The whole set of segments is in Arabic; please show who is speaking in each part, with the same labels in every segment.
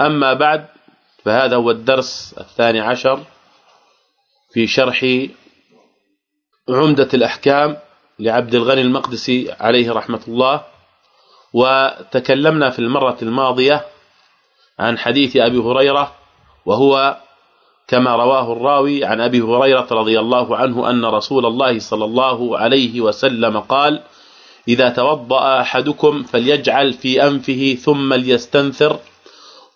Speaker 1: أما بعد فهذا هو الدرس الثاني عشر في شرح عمدة الأحكام لعبد الغني المقدسي عليه رحمة الله وتكلمنا في المرة الماضية عن حديث أبي هريرة وهو كما رواه الراوي عن أبي هريرة رضي الله عنه أن رسول الله صلى الله عليه وسلم قال إذا توضأ أحدكم فليجعل في أنفه ثم ليستنثر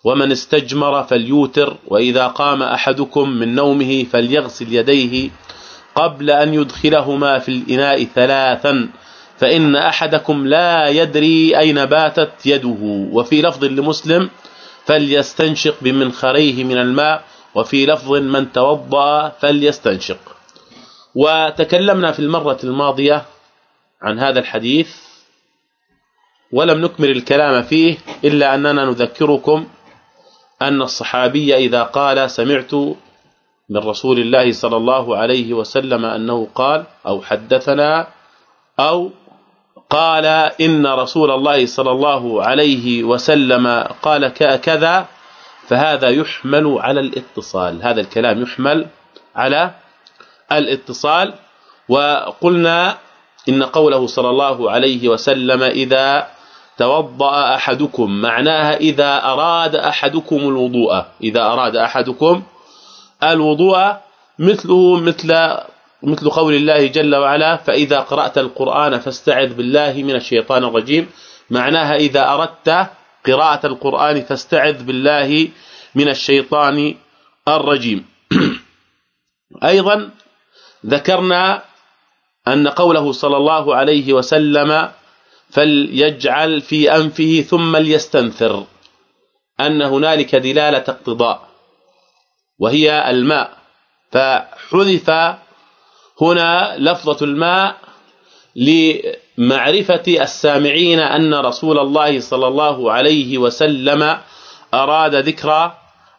Speaker 1: ومن استجمر فليوتر وإذا قام أحدكم من نومه فليغسل يديه قبل أن يدخلهما في الإناء ثلاثا فإن أحدكم لا يدري أين باتت يده. وفي لفظ لمسلم فليستنشق بمنخريه من الماء وفي لفظ من توضأ فليستنشق. وتكلمنا في المرة الماضية عن هذا الحديث ولم نكمل الكلام فيه إلا أننا نذكركم أن الصحابي إذا قال سمعت من رسول الله صلى الله عليه وسلم أنه قال أو حدثنا أو قال إن رسول الله صلى الله عليه وسلم قال كذا فهذا يحمل على الاتصال. هذا الكلام يحمل على الاتصال. وقلنا إن قوله صلى الله عليه وسلم إذا توضأ أحدكم معناها إذا أراد أحدكم الوضوء. إذا أراد أحدكم الوضوء مثله مثل مثل قول الله جل وعلا فإذا قرأت القرآن فاستعذ بالله من الشيطان الرجيم. معناها إذا أردت قراءة القرآن فاستعذ بالله من الشيطان الرجيم. أيضا ذكرنا أن قوله صلى الله عليه وسلم فليجعل في أنفه ثم ليستنثر أن هنالك دلالة اقتضاء وهي الماء. فحذف هنا لفظة الماء لمعرفة السامعين أن رسول الله صلى الله عليه وسلم أراد ذكر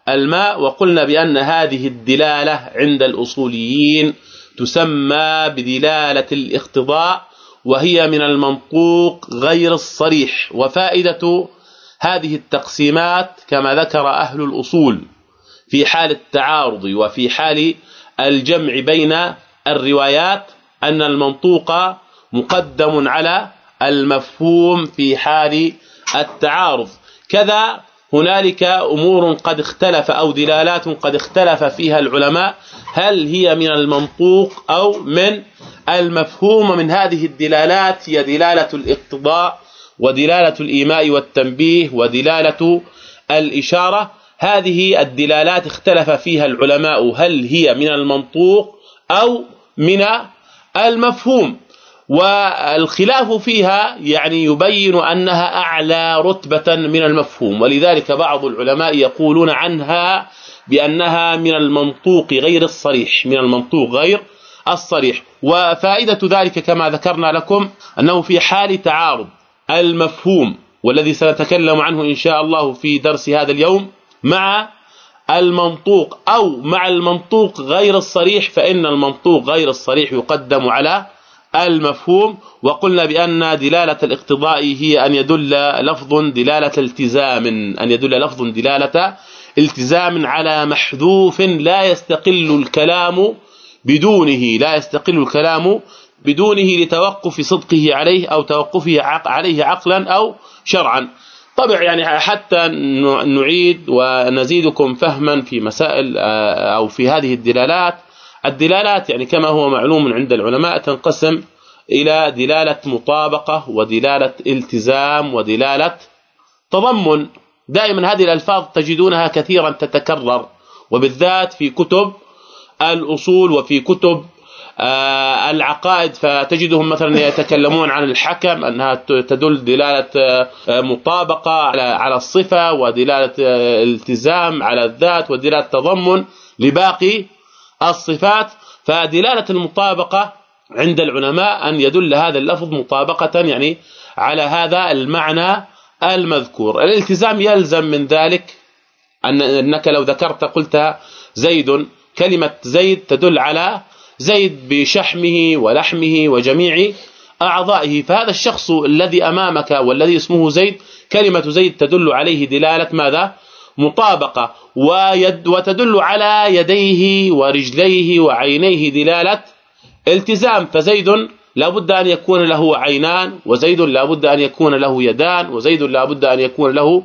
Speaker 1: الماء وقلنا بأن هذه الدلالة عند الأصوليين تسمى بدلالة الاقتضاء. وهي من المنطوق غير الصريح وفائدة هذه التقسيمات كما ذكر أهل الأصول في حال التعارض وفي حال الجمع بين الروايات أن المنطوق مقدم على المفهوم في حال التعارض. كذا هنالك أمور قد اختلف أو دلالات قد اختلف فيها العلماء هل هي من المنطوق أو من المفهوم من هذه الدلالات هي دلالة الاقتضاء ودلالة الإيماء والتنبيه ودلالة الإشارة. هذه الدلالات اختلف فيها العلماء. هل هي من المنطوق أو من المفهوم؟ والخلاف فيها يعني يبين أنها أعلى رتبة من المفهوم. ولذلك بعض العلماء يقولون عنها بأنها من المنطوق غير الصريح. من المنطوق غير الصريح. وفائدة ذلك كما ذكرنا لكم أنه في حال تعارض المفهوم والذي سنتكلم عنه إن شاء الله في درس هذا اليوم مع المنطوق أو مع المنطوق غير الصريح فإن المنطوق غير الصريح يقدم على المفهوم. وقلنا بأن دلالة الاقتضاء هي أن يدل لفظ دلالة التزام أن يدل لفظ دلالة التزام على محذوف لا يستقل الكلام بدونه لا يستقل الكلام بدونه لتوقف صدقه عليه أو توقفه عليه عقلا أو شرعا. طبعا يعني حتى نعيد ونزيدكم فهما في مسائل آه، أو في هذه الدلالات. الدلالات يعني كما هو معلوم عند العلماء تنقسم إلى دلالة مطابقة ودلالة التزام ودلالة تضمن. دائما هذه الألفاظ تجدونها كثيرا تتكرر وبالذات في كتب الأصول وفي كتب آه، العقائد فتجدهم مثلا يتكلمون عن الحكم أنها تدل دلالة آه، مطابقة على على الصفة ودلالة التزام على الذات ودلالة تضمن لباقي الصفات. فدلالة المطابقة عند العلماء أن يدل هذا اللفظ مطابقة يعني على هذا المعنى المذكور. الالتزام يلزم من ذلك أن أنك لو ذكرت قلت زيد. كلمة زيد تدل على زيد بشحمه ولحمه وجميع أعضائه. فهذا الشخص الذي أمامك والذي اسمه زيد كلمة زيد تدل عليه دلالة ماذا؟ مطابقة. ويد وتدل على يديه ورجليه وعينيه دلالة التزام. فزيد لا بد أن يكون له عينان وزيد لا بد أن يكون له يدان وزيد لا بد أن يكون له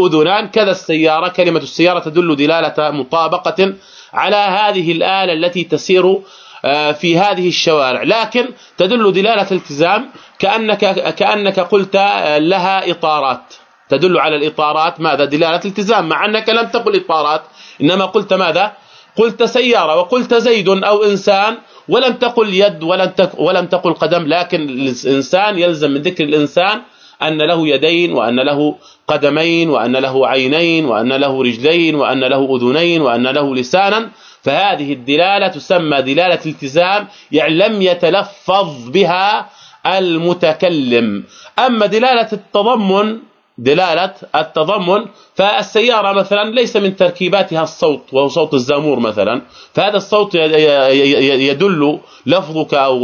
Speaker 1: أذنان. كذا السيارة كلمة السيارة تدل دلالة مطابقة على هذه الآلة التي تسير آه، في هذه الشوارع. لكن تدل دلالة التزام كأنك كأنك قلت آه، لها إطارات. تدل على الإطارات ماذا؟ دلالة التزام مع أنك لم تقل إطارات إنما قلت ماذا؟ قلت سيارة وقلت زيد أو إنسان ولم تقل يد ولم ولم تقل قدم. لكن الإنسان يلزم من ذكر الإنسان أن له يدين وأن له قدمين وأن له عينين وأن له رجلين وأن له أذنين وأن له لسانا فهذه الدلالة تسمى دلالة التزام يعني لم يتلفظ بها المتكلم. أما دلالة التضمن دلالة التضمن فالسيارة مثلا ليس من تركيباتها الصوت وهو صوت الزامور مثلا فهذا الصوت يدل لفظك أو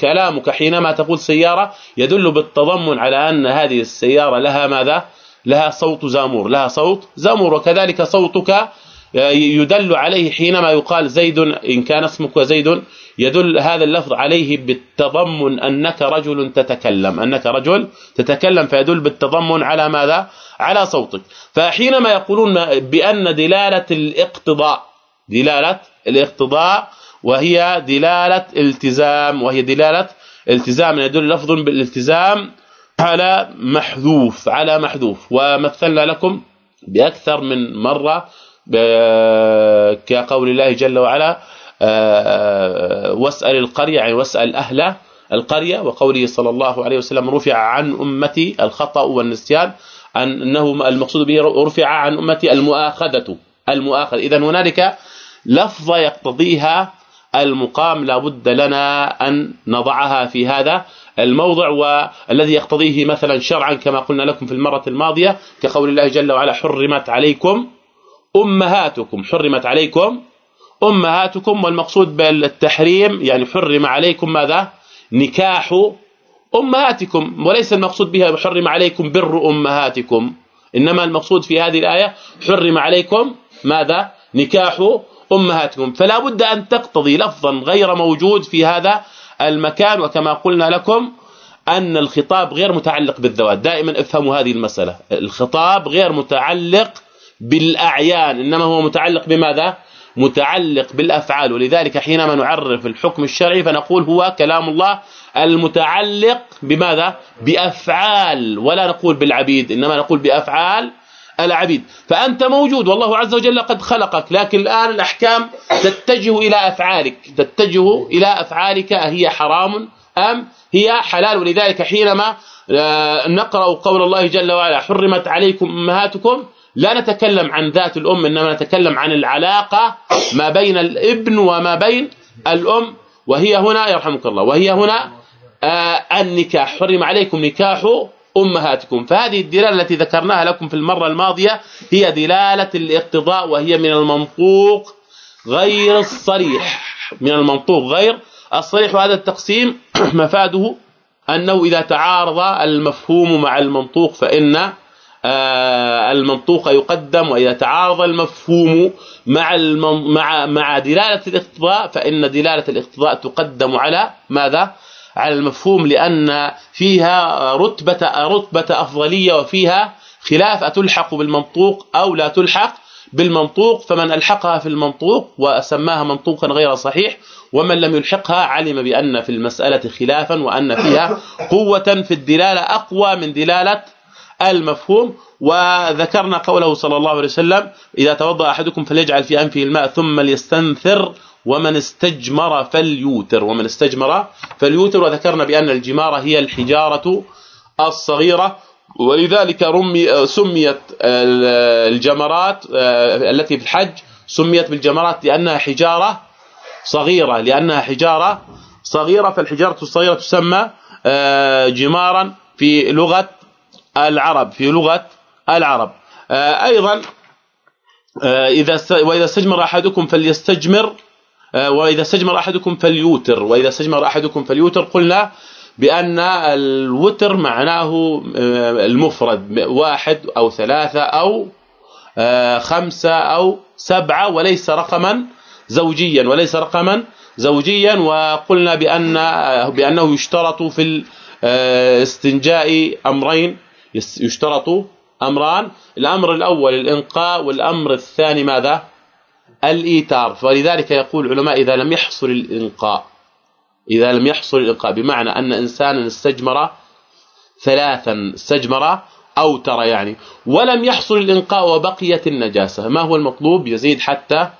Speaker 1: كلامك حينما تقول سيارة يدل بالتضمن على أن هذه السيارة لها ماذا؟ لها صوت زامور لها صوت زامور وكذلك صوتك يدل عليه حينما يقال زيد إن كان اسمك زيد يدل هذا اللفظ عليه بالتضمن أنك رجل تتكلم أنك رجل تتكلم فيدل بالتضمن على ماذا؟ على صوتك. فحينما يقولون بأن دلالة الاقتضاء دلالة الاقتضاء وهي دلالة التزام وهي دلالة التزام يدل لفظ بالالتزام على محذوف على محذوف. ومثلنا لكم بأكثر من مرة كقول الله جل وعلا آه، واسأل القرية يعني واسأل أهل القرية وقوله صلى الله عليه وسلم رفع عن أمتي الخطأ والنسيان أنه المقصود به رفع عن أمتي المؤاخذة المؤاخذة. اذا هنالك لفظه يقتضيها المقام لابد لنا أن نضعها في هذا الموضع والذي يقتضيه مثلا شرعا كما قلنا لكم في المرة الماضية كقول الله جل وعلا حرمت عليكم أمهاتكم حرمت عليكم أمهاتكم والمقصود بالتحريم يعني حرم عليكم ماذا؟ نكاح أمهاتكم وليس المقصود بها حرم عليكم بر أمهاتكم. إنما المقصود في هذه الآية حرم عليكم ماذا؟ نكاح أمهاتكم. فلا بد أن تقتضي لفظا غير موجود في هذا المكان وكما قلنا لكم أن الخطاب غير متعلق بالذوات. دائما افهموا هذه المسألة. الخطاب غير متعلق بالأعيان إنما هو متعلق بماذا؟ متعلق بالأفعال. ولذلك حينما نعرف الحكم الشرعي فنقول هو كلام الله المتعلق بماذا؟ بأفعال ولا نقول بالعبيد إنما نقول بأفعال العبيد. فأنت موجود والله عز وجل قد خلقك لكن الآن الأحكام تتجه إلى أفعالك. تتجه إلى أفعالك هي حرام أم هي حلال؟ ولذلك حينما آه، نقرأ قول الله جل وعلا حرمت عليكم أمهاتكم لا نتكلم عن ذات الأم إنما نتكلم عن العلاقة ما بين الابن وما بين الأم. وهي هنا يرحمك الله وهي هنا آه النكاح. حرم عليكم نكاح أمهاتكم. فهذه الدلالة التي ذكرناها لكم في المرة الماضية هي دلالة الاقتضاء وهي من المنطوق غير الصريح. من المنطوق غير الصريح. وهذا التقسيم مفاده أنه إذا تعارض المفهوم مع المنطوق فإن المنطوق يقدم وإذا تعارض المفهوم مع مع مع دلالة الاقتضاء فإن دلالة الاقتضاء تقدم على ماذا؟ على المفهوم لأن فيها رتبة رتبة أفضلية وفيها خلاف أتلحق بالمنطوق أو لا تلحق بالمنطوق؟ فمن ألحقها في المنطوق وسماها منطوقا غير صحيح ومن لم يلحقها علم بأن في المسألة خلافا وأن فيها قوة في الدلالة أقوى من دلالة المفهوم وذكرنا قوله صلى الله عليه وسلم إذا توضأ أحدكم فليجعل في أنفه الماء ثم ليستنثر ومن استجمر فليوتر. ومن استجمر فليوتر وذكرنا بأن الجمارة هي الحجارة الصغيرة ولذلك رمي سميت الجمرات التي في الحج سميت بالجمرات لأنها حجارة صغيرة لأنها حجارة صغيرة فالحجارة الصغيرة تسمى آه، جمارا في لغة العرب في لغة العرب. آه، أيضا إذا وإذا استجمر أحدكم فليستجمر وإذا استجمر أحدكم فليوتر وإذا استجمر أحدكم فليوتر قلنا بأن الوتر معناه آه، المفرد واحد أو ثلاثة أو آه، خمسة أو سبعة وليس رقما زوجيا وليس رقما زوجيا وقلنا بأن بأنه يشترط في الاستنجاء آه، أمرين. يشترط أمران. الأمر الأول الانقاء والأمر الثاني ماذا؟ الايتار فلذلك يقول العلماء إذا لم يحصل الإنقاء إذا لم يحصل الالقاء بمعنى أن إنسانا استجمر ثلاثا استجمر اوتر يعني. ولم يحصل الإنقاء وبقيت النجاسة. ما هو المطلوب؟ يزيد حتى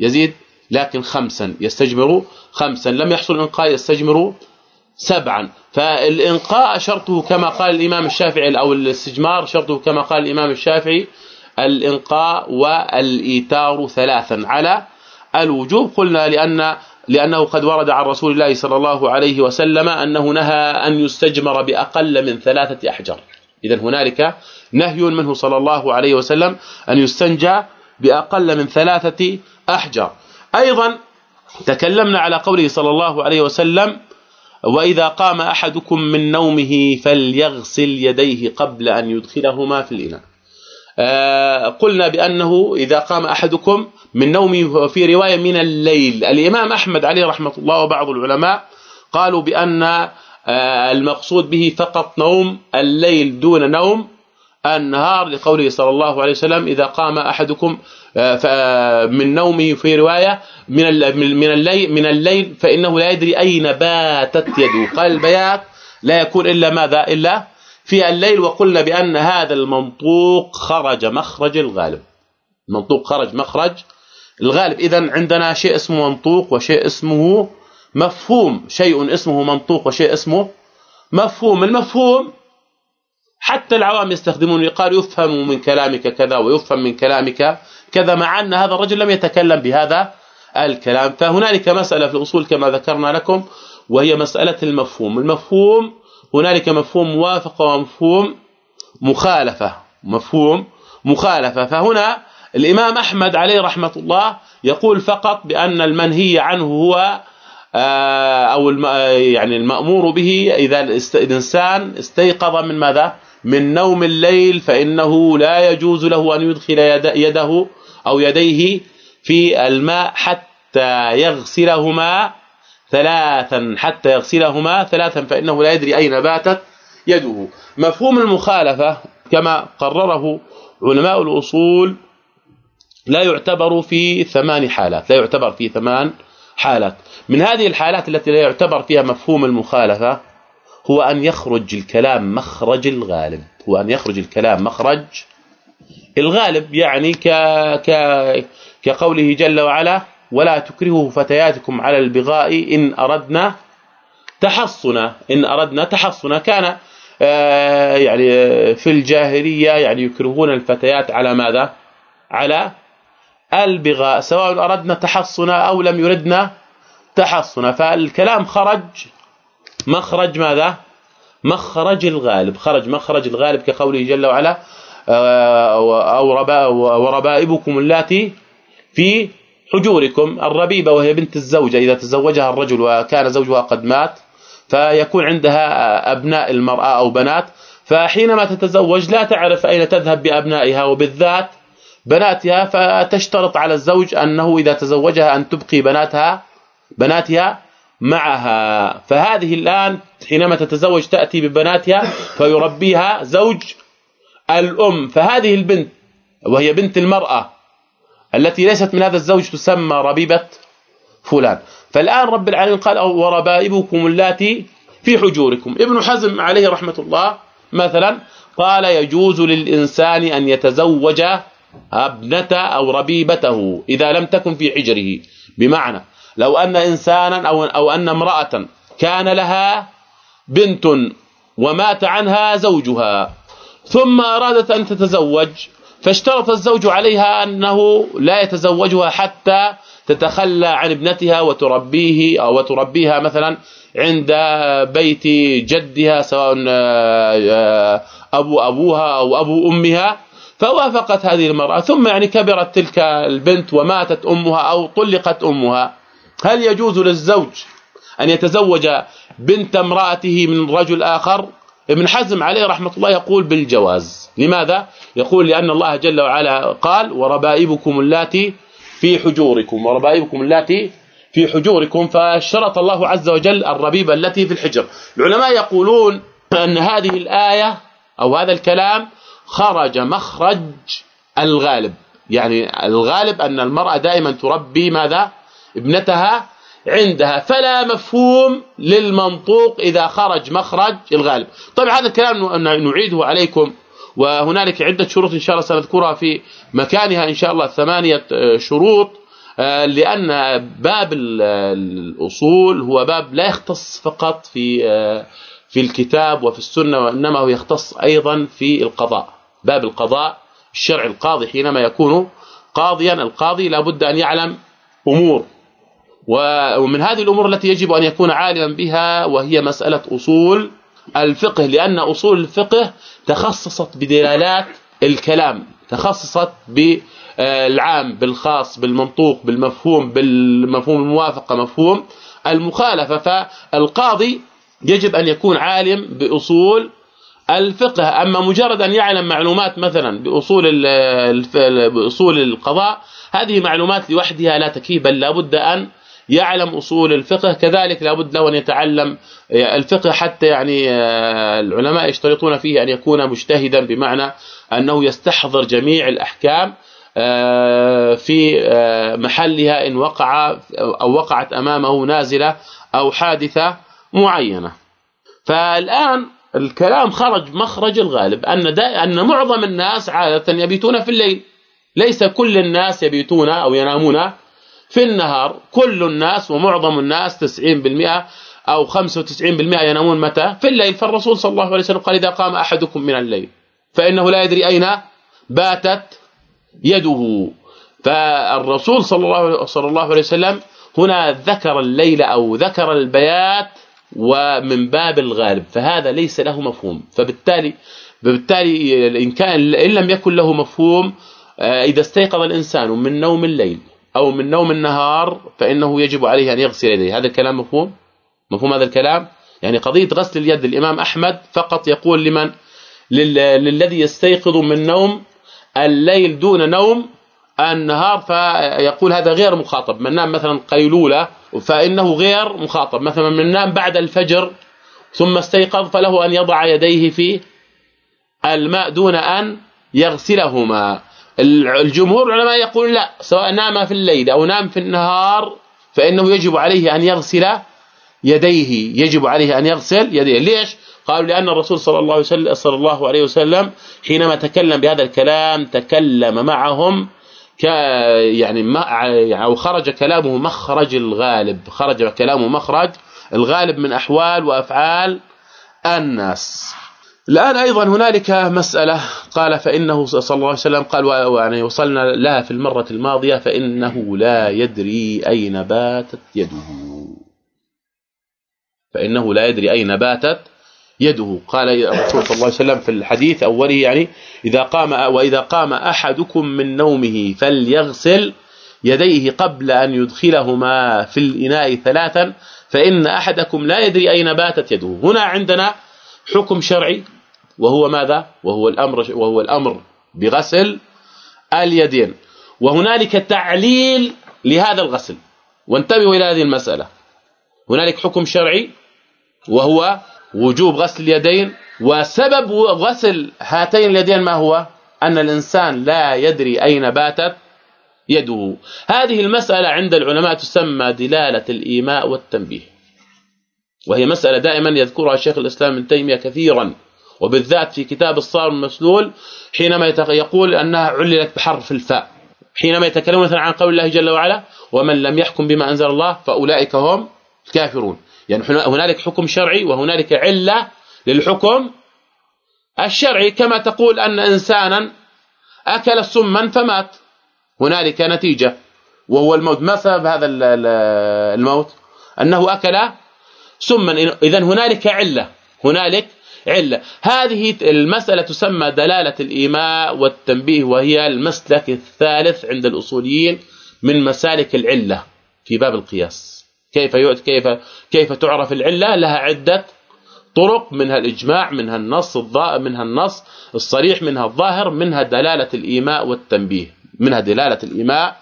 Speaker 1: يزيد لكن خمسا. يستجمر خمسا. لم يحصل الإنقاء يستجمر سبعا. فالإنقاء شرطه كما قال الإمام الشافعي أو الاستجمار شرطه كما قال الإمام الشافعي الإنقاء والايتار ثلاثا على الوجوب. قلنا لأن لأنه قد ورد عن رسول الله صلى الله عليه وسلم أنه نهى أن يستجمر بأقل من ثلاثة أحجار. اذا هنالك نهي منه صلى الله عليه وسلم أن يستنجى بأقل من ثلاثة أحجار. أيضا تكلمنا على قوله صلى الله عليه وسلم وإذا قام أحدكم من نومه فليغسل يديه قبل أن يدخلهما في الإناء. آه، قلنا بأنه إذا قام أحدكم من نومه في رواية من الليل الإمام أحمد عليه رحمة الله وبعض العلماء قالوا بأن آه، المقصود به فقط نوم الليل دون نوم النهار لقوله صلى الله عليه وسلم إذا قام أحدكم آه، من نومه في رواية من من الليل من الليل فإنه لا يدري أين باتت يده. قال البيات لا يكون إلا ماذا؟ إلا في الليل وقلنا بأن هذا المنطوق خرج مخرج الغالب. المنطوق خرج مخرج الغالب. اذا عندنا شيء اسمه منطوق وشيء اسمه مفهوم. شيء اسمه منطوق وشيء اسمه مفهوم. المفهوم حتى العوام يستخدمون يقال يفهم من كلامك كذا ويفهم من كلامك كذا مع أن هذا الرجل لم يتكلم بهذا الكلام. فهنالك مسألة في الأصول كما ذكرنا لكم وهي مسألة المفهوم. المفهوم هنالك مفهوم موافقه ومفهوم مخالفة. مفهوم مخالفة. فهنا الإمام أحمد عليه رحمة الله يقول فقط بأن المنهي عنه هو آه، أو يعني المأمور به إذا الإنسان استيقظ من ماذا؟ من نوم الليل فإنه لا يجوز له أن يدخل يده أو يديه في الماء حتى يغسلهما ثلاثا حتى يغسلهما ثلاثا فإنه لا يدري أين باتت يده. مفهوم المخالفة كما قرره علماء الأصول لا يعتبر في ثمان حالات لا يعتبر في ثمان حالات. من هذه الحالات التي لا يعتبر فيها مفهوم المخالفة هو أن يخرج الكلام مخرج الغالب. هو أن يخرج الكلام مخرج الغالب يعني ك ك كقوله جل وعلا ولا تكرهوا فتياتكم على البغاء إن أردنا تحصنا. إن أردنا تحصنا. كان آه، يعني في الجاهلية يعني يكرهون الفتيات على ماذا؟ على البغاء سواء أردنا تحصنا أو لم يردنا تحصنا. فالكلام خرج مخرج ماذا؟ مخرج الغالب. خرج مخرج الغالب كقوله جل وعلا آه، أو وربائبكم اللاتي في حجوركم. الربيبة وهي بنت الزوجة. إذا تزوجها الرجل وكان زوجها قد مات فيكون عندها أبناء المرأة أو بنات فحينما تتزوج لا تعرف أين تذهب بأبنائها وبالذات بناتها فتشترط على الزوج أنه إذا تزوجها أن تبقي بناتها بناتها معها. فهذه الآن حينما تتزوج تأتي ببناتها فيربيها زوج الأم. فهذه البنت وهي بنت المرأة التي ليست من هذا الزوج تسمى ربيبة فلان. فالآن رب العالمين قال وربائبكم اللاتي في حجوركم. ابن حزم عليه رحمة الله مثلا قال يجوز للإنسان أن يتزوج ابنته أو ربيبته إذا لم تكن في حجره. بمعنى لو أن إنسانا أو أو أن امرأة كان لها بنت ومات عنها زوجها ثم أرادت أن تتزوج فاشترط الزوج عليها أنه لا يتزوجها حتى تتخلى عن ابنتها وتربيه أو وتربيها مثلا عند بيت جدها سواء آه، أبو أبوها أو أبو أمها فوافقت هذه المرأة ثم يعني كبرت تلك البنت وماتت أمها أو طلقت أمها. هل يجوز للزوج أن يتزوج بنت امرأته من رجل آخر؟ ابن حزم عليه رحمة الله يقول بالجواز. لماذا؟ يقول لأن الله جل وعلا قال وربائبكم اللاتي في حجوركم وربائبكم اللاتي في حجوركم. فشرط الله عز وجل الربيبه التي في الحجر. العلماء يقولون أن هذه الآية أو هذا الكلام خرج مخرج الغالب. يعني الغالب أن المرأة دائما تربي ماذا؟ ابنتها عندها فلا مفهوم للمنطوق إذا خرج مخرج الغالب. طيب هذا الكلام نعيده عليكم وهنالك عدة شروط إن شاء الله سنذكرها في مكانها إن شاء الله ثمانية شروط آه، لأن باب الأصول هو باب لا يختص فقط في آه، في الكتاب وفي السنة وإنما هو يختص أيضا في القضاء. باب القضاء الشرع القاضي حينما يكون قاضيا القاضي لابد أن يعلم أمور. ومن هذه الأمور التي يجب أن يكون عالما بها وهي مسألة أصول الفقه لأن أصول الفقه تخصصت بدلالات الكلام تخصصت بالعام بالخاص بالمنطوق بالمفهوم بالمفهوم الموافقة مفهوم المخالفة. فالقاضي يجب أن يكون عالم بأصول الفقه. أما مجرد أن يعلم معلومات مثلا بأصول بأصول القضاء هذه معلومات لوحدها لا تكفي بل لابد أن يعلم أصول الفقه كذلك لابد له أن يتعلم الفقه حتى يعني آه، العلماء يشترطون فيه أن يكون مجتهدا بمعنى أنه يستحضر جميع الأحكام آه، في آه، محلها إن وقع أو وقعت أمامه نازلة أو حادثة معينة. فالآن الكلام خرج مخرج الغالب أن أن معظم الناس عادة يبيتون في الليل. ليس كل الناس يبيتون أو ينامون في النهار كل الناس ومعظم الناس 90% أو 95% ينامون متى؟ في الليل فالرسول صلى الله عليه وسلم قال إذا قام أحدكم من الليل فإنه لا يدري أين باتت يده. فالرسول صلى الله عليه وسلم هنا ذكر الليل أو ذكر البيات ومن باب الغالب فهذا ليس له مفهوم. فبالتالي بالتالي إن كان إن لم يكن له مفهوم آه، إذا استيقظ الإنسان من نوم الليل أو من نوم النهار فإنه يجب عليه أن يغسل يديه. هذا الكلام مفهوم؟ مفهوم هذا الكلام؟ يعني قضية غسل اليد الامام أحمد فقط يقول لمن؟ للذي يستيقظ من نوم الليل دون نوم النهار فيقول هذا غير مخاطب. من نام مثلا قيلولة فإنه غير مخاطب. مثلا من نام بعد الفجر ثم استيقظ فله أن يضع يديه في الماء دون أن يغسلهما. الجمهور العلماء يقول لا سواء نام في الليل أو نام في النهار فإنه يجب عليه أن يغسل يديه يجب عليه أن يغسل يديه. ليش؟ قالوا لأن الرسول صلى الله عليه وسلم صلى الله عليه وسلم حينما تكلم بهذا الكلام تكلم معهم ك يعني ما يعني أو خرج كلامه مخرج الغالب خرج كلامه مخرج الغالب من أحوال وأفعال الناس. الآن أيضا هنالك مسألة قال فإنه صلى الله عليه وسلم قال يعني وصلنا لها في المرة الماضية فإنه لا يدري أين باتت يده. فإنه لا يدري أين باتت يده. قال الرسول صلى الله عليه وسلم في الحديث أوله يعني إذا قام وإذا قام أحدكم من نومه فليغسل يديه قبل أن يدخلهما في الإناء ثلاثا فإن أحدكم لا يدري أين باتت يده. هنا عندنا حكم شرعي وهو ماذا؟ وهو الأمر وهو الأمر بغسل اليدين. وهنالك تعليل لهذا الغسل. وانتبهوا إلى هذه المسألة. هنالك حكم شرعي وهو وجوب غسل اليدين وسبب غسل هاتين اليدين ما هو؟ أن الإنسان لا يدري أين باتت يده. هذه المسألة عند العلماء تسمى دلالة الإيماء والتنبيه. وهي مسألة دائما يذكرها شيخ الإسلام ابن تيمية كثيرا. وبالذات في كتاب الصار المسلول حينما يقول أنها عللت بحرف الفاء. حينما يتكلمون مثلا عن قول الله جل وعلا ومن لم يحكم بما انزل الله فاولئك هم الكافرون. يعني هنالك حكم شرعي وهنالك علة للحكم الشرعي. كما تقول أن انسانا أكل سما فمات. هنالك نتيجة. وهو الموت. ما سبب هذا الموت؟ أنه أكل سما اذا هنالك علة. هنالك علة. هذه المسألة تسمى دلالة الإيماء والتنبيه وهي المسلك الثالث عند الأصوليين من مسالك العلة في باب القياس. كيف كيف كيف تعرف العلة؟ لها عدة طرق منها الإجماع منها النص الضاء منها النص الصريح منها الظاهر منها دلالة الإيماء والتنبيه. منها دلالة الإيماء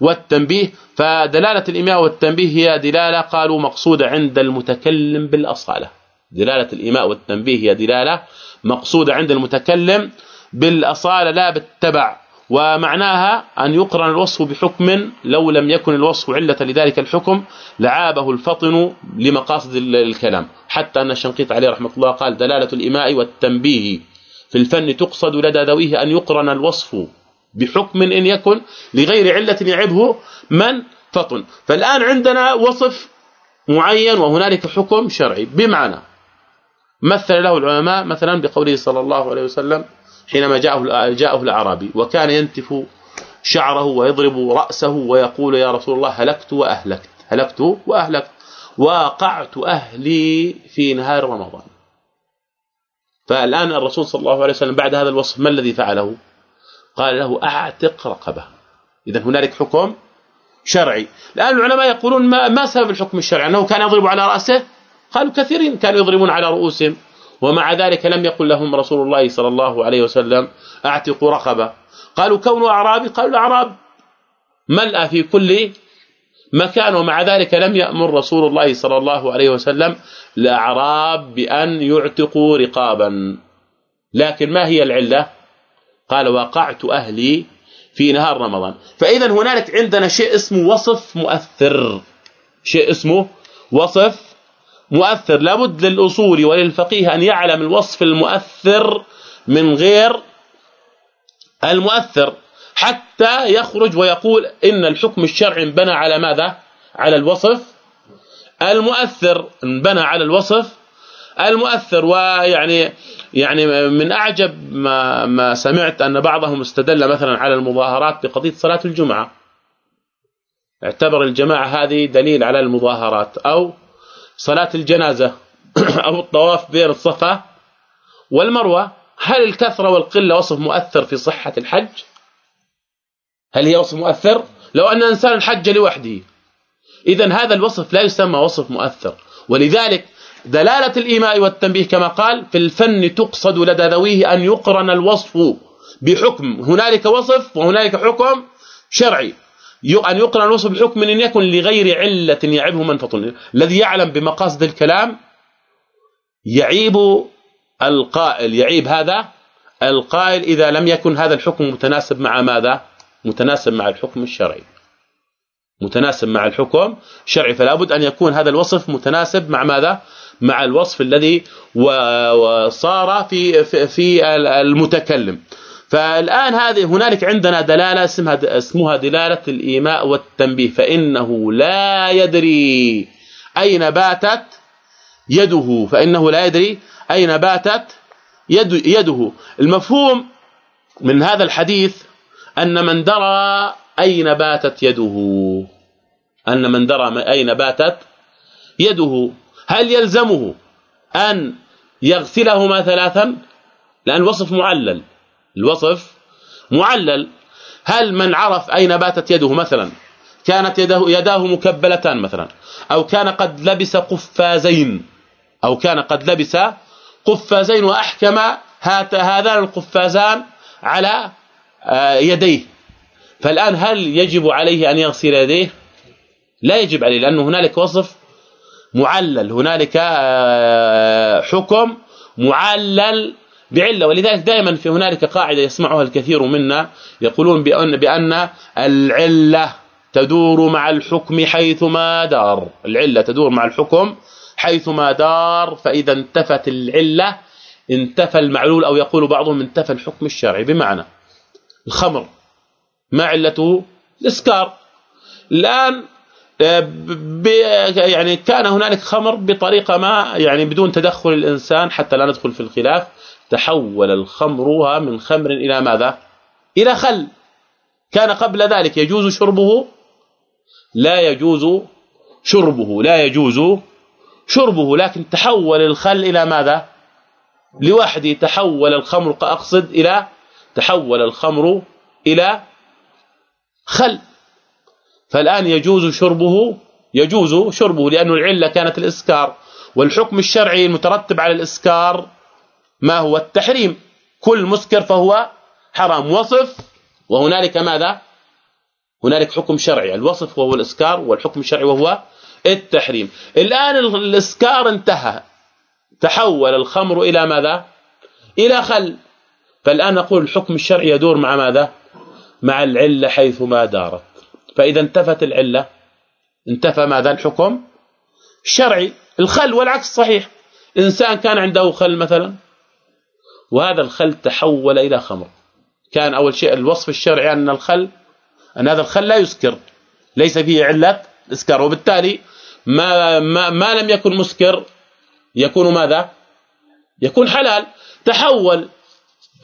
Speaker 1: والتنبيه. فدلالة الإيماء والتنبيه هي دلالة قالوا مقصودة عند المتكلم بالأصالة. دلالة الإيماء والتنبيه هي دلالة مقصودة عند المتكلم بالاصاله لا بالتبع ومعناها أن يقرن الوصف بحكم لو لم يكن الوصف علة لذلك الحكم لعابه الفطن لمقاصد الكلام. حتى أن الشنقيط عليه رحمة الله قال دلالة الإماء والتنبيه في الفن تقصد لدى ذويه أن يقرن الوصف بحكم إن يكن لغير علة يعبه من؟ فطن. فالآن عندنا وصف معين وهنالك حكم شرعي. بمعنى مثل له العلماء مثلا بقوله صلى الله عليه وسلم حينما جاءه جاءه الأعرابي وكان ينتف شعره ويضرب رأسه ويقول يا رسول الله هلكت وأهلكت هلكت وأهلكت واقعت أهلي في نهار رمضان. فالآن الرسول صلى الله عليه وسلم بعد هذا الوصف ما الذي فعله؟ قال له أعتق رقبة. اذا هنالك حكم شرعي. الآن العلماء يقولون ما, ما سبب الحكم الشرعي؟ أنه كان يضرب على رأسه قالوا كثيرين كانوا يضربون على رؤوسهم ومع ذلك لم يقل لهم رسول الله صلى الله عليه وسلم أعتقوا رقبة. قالوا كونوا أعرابي. قالوا الأعراب ملأ في كل مكان. ومع ذلك لم يأمر رسول الله صلى الله عليه وسلم الأعراب بأن يعتقوا رقابا. لكن ما هي العلة؟ قال وقعت أهلي في نهار رمضان. فاذا هنالك عندنا شيء اسمه وصف مؤثر. شيء اسمه وصف مؤثر لابد للأصول وللفقيه أن يعلم الوصف المؤثر من غير المؤثر حتى يخرج ويقول إن الحكم الشرعي انبنى على ماذا؟ على الوصف المؤثر انبنى على الوصف المؤثر. ويعني يعني من أعجب ما ما سمعت أن بعضهم استدل مثلا على المظاهرات بقضية صلاة الجمعة. اعتبر الجماعة هذه دليل على المظاهرات أو صلاة الجنازة أو الطواف بين الصفا والمروة هل الكثرة والقلة وصف مؤثر في صحة الحج؟ هل هي وصف مؤثر؟ لو أن إنسان حج لوحده اذا هذا الوصف لا يسمى وصف مؤثر. ولذلك دلالة الإيماء والتنبيه كما قال في الفن تقصد لدى ذويه أن يقرن الوصف بحكم. هنالك وصف وهنالك حكم شرعي. أن يقرن الوصف بحكم إن يكن لغير علة يعيبه منفط الذي يعلم بمقاصد الكلام يعيب القائل. يعيب هذا القائل إذا لم يكن هذا الحكم متناسب مع ماذا؟ متناسب مع الحكم الشرعي. متناسب مع الحكم الشرعي. فلا بد أن يكون هذا الوصف متناسب مع ماذا؟ مع الوصف الذي وصار في في المتكلم. فالآن هذه هنالك عندنا دلالة اسمها اسمها دلالة الإيماء والتنبيه فإنه لا يدري أين باتت يده فإنه لا يدري أين باتت يد يده. المفهوم من هذا الحديث أن من درى أين باتت يده. أن من درى أين باتت يده. هل يلزمه أن يغسلهما ثلاثا؟ لأن وصف معلل. الوصف معلل. هل من عرف أين باتت يده مثلا؟ كانت يده يداه مكبلتان مثلا. أو كان قد لبس قفازين. أو كان قد لبس قفازين وأحكم هذان القفازان على آه، يديه. فالآن هل يجب عليه أن يغسل يديه؟ لا يجب عليه لأنه هنالك وصف معلل. هنالك آه، حكم معلل بعلة. ولذلك دائما في هنالك قاعدة يسمعها الكثير منا يقولون بان بأن العلة تدور مع الحكم حيثما دار. العلة تدور مع الحكم حيثما دار فإذا انتفت العلة انتفى المعلول أو يقول بعضهم انتفى الحكم الشرعي. بمعنى الخمر ما علته الإسكار. الآن يعني كان هنالك خمر بطريقة ما يعني بدون تدخل الإنسان حتى لا ندخل في الخلاف. تحول الخمر من خمر إلى ماذا؟ إلى خل. كان قبل ذلك يجوز شربه؟ لا يجوز شربه لا يجوز شربه. لكن تحول الخل إلى ماذا؟ لوحده تحول الخمر أقصد إلى تحول الخمر إلى خل. فالآن يجوز شربه يجوز شربه لأنه العلة كانت الإسكار والحكم الشرعي المترتب على الإسكار ما هو التحريم؟ كل مسكر فهو حرام. وصف وهنالك ماذا؟ هنالك حكم شرعي. الوصف وهو الإسكار والحكم الشرعي وهو التحريم. الآن الإسكار انتهى. تحول الخمر إلى ماذا؟ إلى خل. فالآن نقول الحكم الشرعي يدور مع ماذا؟ مع العلة حيث ما دارت. فإذا انتفت العلة. انتفى ماذا الحكم؟ الشرعي الخل والعكس صحيح. إنسان كان عنده خل مثلا؟ وهذا الخل تحول إلى خمر. كان أول شيء الوصف الشرعي أن الخل أن هذا الخل لا يسكر ليس فيه علة إسكار. وبالتالي ما ما, ما لم يكن مسكر يكون ماذا؟ يكون حلال. تحول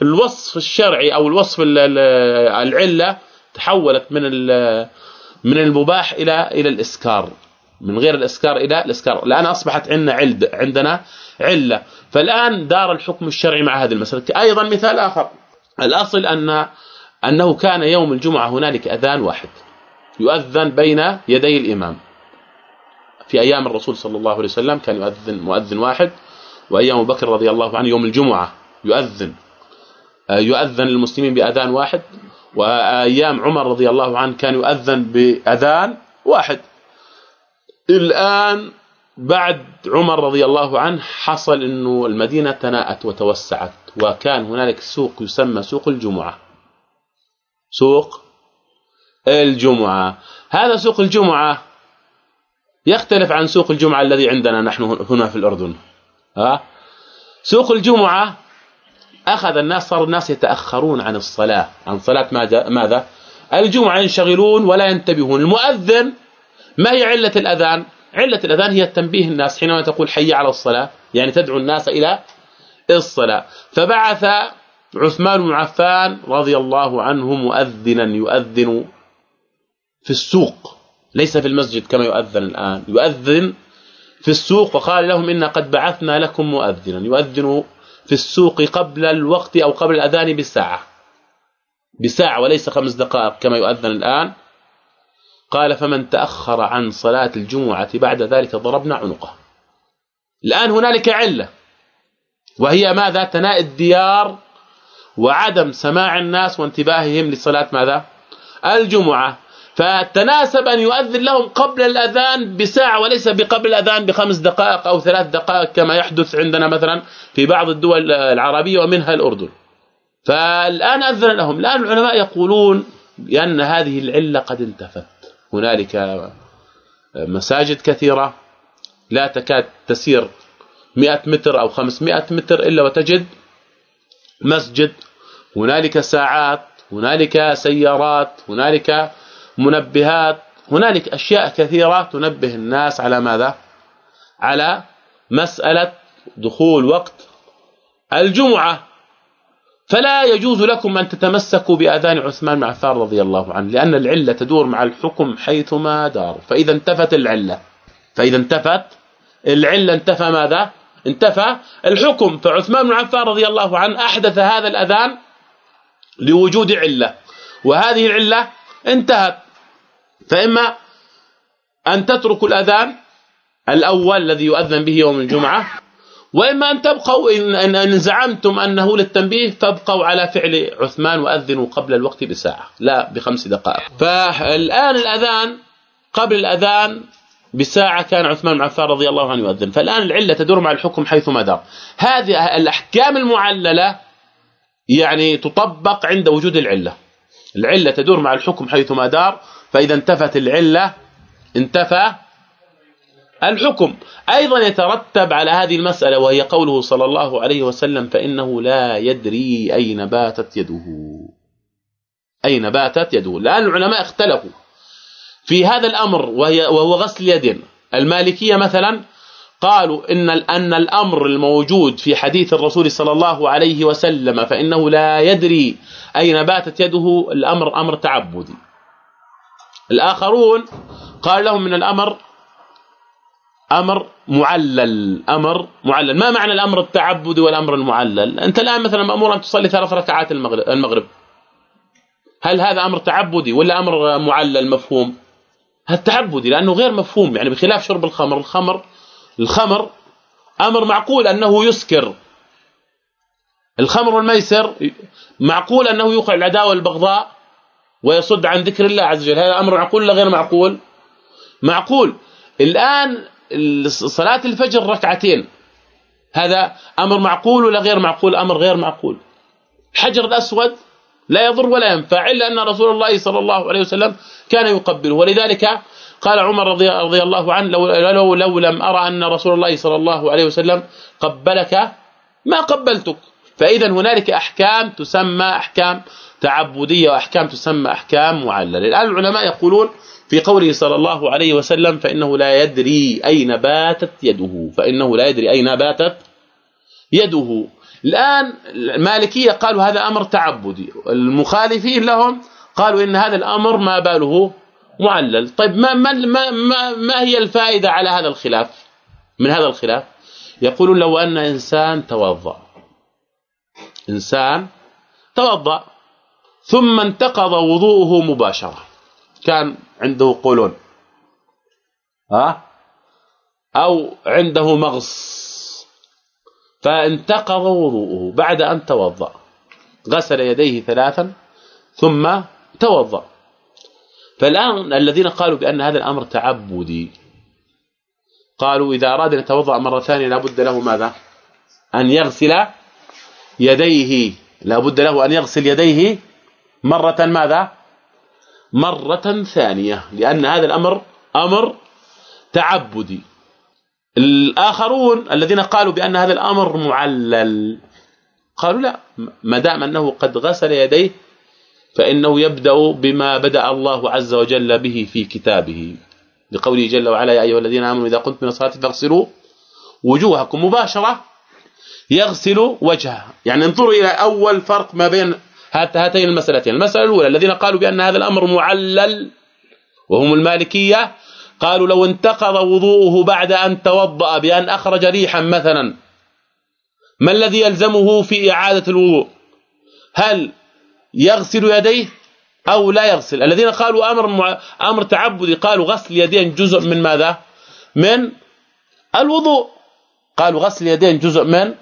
Speaker 1: الوصف الشرعي أو الوصف العلة تحولت من من المباح إلى إلى الإسكار. من غير الإسكار إلى الإسكار. الآن أصبحت عندنا علد عندنا علة. فالآن دار الحكم الشرعي مع هذه المسألة. أيضا مثال آخر. الأصل ان أنه كان يوم الجمعة هنالك أذان واحد. يؤذن بين يدي الإمام. في أيام الرسول صلى الله عليه وسلم كان يؤذن مؤذن واحد وأيام بكر رضي الله عنه يوم الجمعة يؤذن. يؤذن للمسلمين بأذان واحد وأيام عمر رضي الله عنه كان يؤذن بأذان واحد. الآن بعد عمر رضي الله عنه حصل إنه المدينة تناءت وتوسعت وكان هنالك سوق يسمى سوق الجمعة. سوق الجمعة. هذا سوق الجمعة يختلف عن سوق الجمعة الذي عندنا نحن هنا في الأردن. ها؟ سوق الجمعة أخذ الناس صار الناس يتأخرون عن الصلاة. عن صلاة ماذا؟ الجمعة ينشغلون ولا ينتبهون. المؤذن ما هي علة الأذان؟ علة الأذان هي تنبيه الناس حينما تقول حي على الصلاة يعني تدعو الناس إلى الصلاة. فبعث عثمان بن عفان رضي الله عنه مؤذنا يؤذن في السوق ليس في المسجد كما يؤذن الآن يؤذن في السوق وقال لهم إن قد بعثنا لكم مؤذنا يؤذن في السوق قبل الوقت أو قبل الأذان بساعة بساعة وليس خمس دقائق كما يؤذن الآن. قال فمن تأخر عن صلاة الجمعة بعد ذلك ضربنا عنقه. الآن هنالك علة وهي ماذا؟ تناء الديار وعدم سماع الناس وانتباههم لصلاة ماذا؟ الجمعة. فتناسب أن يؤذن لهم قبل الأذان بساعة وليس بقبل الأذان بخمس دقائق أو ثلاث دقائق كما يحدث عندنا مثلا في بعض الدول العربية ومنها الأردن. فالآن أذن لهم. الآن العلماء يقولون بأن هذه العلة قد انتفت. هنالك مساجد كثيرة لا تكاد تسير 100 متر أو 500 متر إلا وتجد مسجد. هنالك ساعات هنالك سيارات هنالك منبهات هنالك أشياء كثيرة تنبه الناس على ماذا؟ على مسألة دخول وقت الجمعة. فلا يجوز لكم أن تتمسكوا بآذان عثمان بن عفان رضي الله عنه لأن العلة تدور مع الحكم حيثما دار. فإذا انتفت العلة. فإذا انتفت العلة انتفى ماذا؟ انتفى الحكم. فعثمان بن عفان رضي الله عنه أحدث هذا الأذان لوجود علة وهذه العلة انتهت. فإما أن تتركوا الأذان الأول الذي يؤذن به يوم الجمعة وإما أن تبقوا ان ان زعمتم أنه للتنبيه فابقوا على فعل عثمان وأذنوا قبل الوقت بساعة لا بخمس دقائق. فالآن الأذان قبل الأذان بساعة كان عثمان بن عفان رضي الله عنه يؤذن. فالآن العلة تدور مع الحكم حيث ما دار هذه الأحكام المعللة يعني تطبق عند وجود العلة. العلة تدور مع الحكم حيث ما دار فإذا انتفت العلة انتفى الحكم. أيضا يترتب على هذه المسألة وهي قوله صلى الله عليه وسلم فإنه لا يدري أين باتت يده. أين باتت يده. الان العلماء اختلفوا في هذا الأمر وهي وهو غسل اليدين المالكية مثلا قالوا إن أن الأمر الموجود في حديث الرسول صلى الله عليه وسلم فإنه لا يدري أين باتت يده الأمر أمر تعبدي. الآخرون قال لهم من الأمر أمر معلل. أمر معلل. ما معنى الأمر التعبدي والأمر المعلل؟ أنت الآن مثلا مأمور أن تصلي ثلاث ركعات المغرب المغرب. هل هذا أمر تعبدي ولا أمر معلل مفهوم؟ هذا تعبدي لأنه غير مفهوم يعني بخلاف شرب الخمر الخمر الخمر أمر معقول أنه يسكر. الخمر والميسر معقول أنه يوقع العداوه والبغضاء ويصد عن ذكر الله عز وجل. هذا أمر معقول ولا غير معقول؟ معقول. الآن صلاة الفجر ركعتين. هذا أمر معقول ولا غير معقول؟ أمر غير معقول. حجر الأسود لا يضر ولا ينفع إلا أن رسول الله صلى الله عليه وسلم كان يقبله. ولذلك قال عمر رضي, رضي الله عنه لو, لو, لو لم أرى أن رسول الله صلى الله عليه وسلم قبلك ما قبلتك. فاذا هنالك أحكام تسمى أحكام تعبدية وأحكام تسمى أحكام معللة. الآن العلماء يقولون في قوله صلى الله عليه وسلم فإنه لا يدري أين باتت يده. فإنه لا يدري أين باتت يده. الآن المالكية قالوا هذا أمر تعبدي. المخالفين لهم قالوا إن هذا الأمر ما باله معلل. طيب ما ما ما, ما هي الفائدة على هذا الخلاف؟ من هذا الخلاف؟ يقولون لو أن إنسان توضأ. إنسان توضأ. ثم انتقض وضوءه مباشرة. كان عنده قولون. ها؟ أو عنده مغص. فانتقض وضوءه بعد أن توضأ. غسل يديه ثلاثا ثم توضأ. فالآن الذين قالوا بأن هذا الأمر تعبدي قالوا إذا أراد أن يتوضأ مرة ثانية لابد له ماذا؟ أن يغسل يديه. لابد له أن يغسل يديه مرة ماذا؟ مرة ثانية لأن هذا الأمر أمر تعبدي. الآخرون الذين قالوا بأن هذا الأمر معلل قالوا لا ما دام أنه قد غسل يديه فإنه يبدأ بما بدأ الله عز وجل به في كتابه. لقوله جل وعلا يا أيها الذين آمنوا إذا قمتم من الصلاة فاغسلوا وجوهكم مباشرة يغسل وجهه. يعني انظروا إلى أول فرق ما بين هاتين المسألتين. المسألة الأولى الذين قالوا بأن هذا الأمر معلل وهم المالكية قالوا لو انتقض وضوءه بعد أن توضأ بأن أخرج ريحا مثلا ما الذي يلزمه في إعادة الوضوء؟ هل يغسل يديه أو لا يغسل؟ الذين قالوا أمر أمر تعبدي قالوا غسل اليدين جزء من ماذا؟ من الوضوء. قالوا غسل اليدين جزء من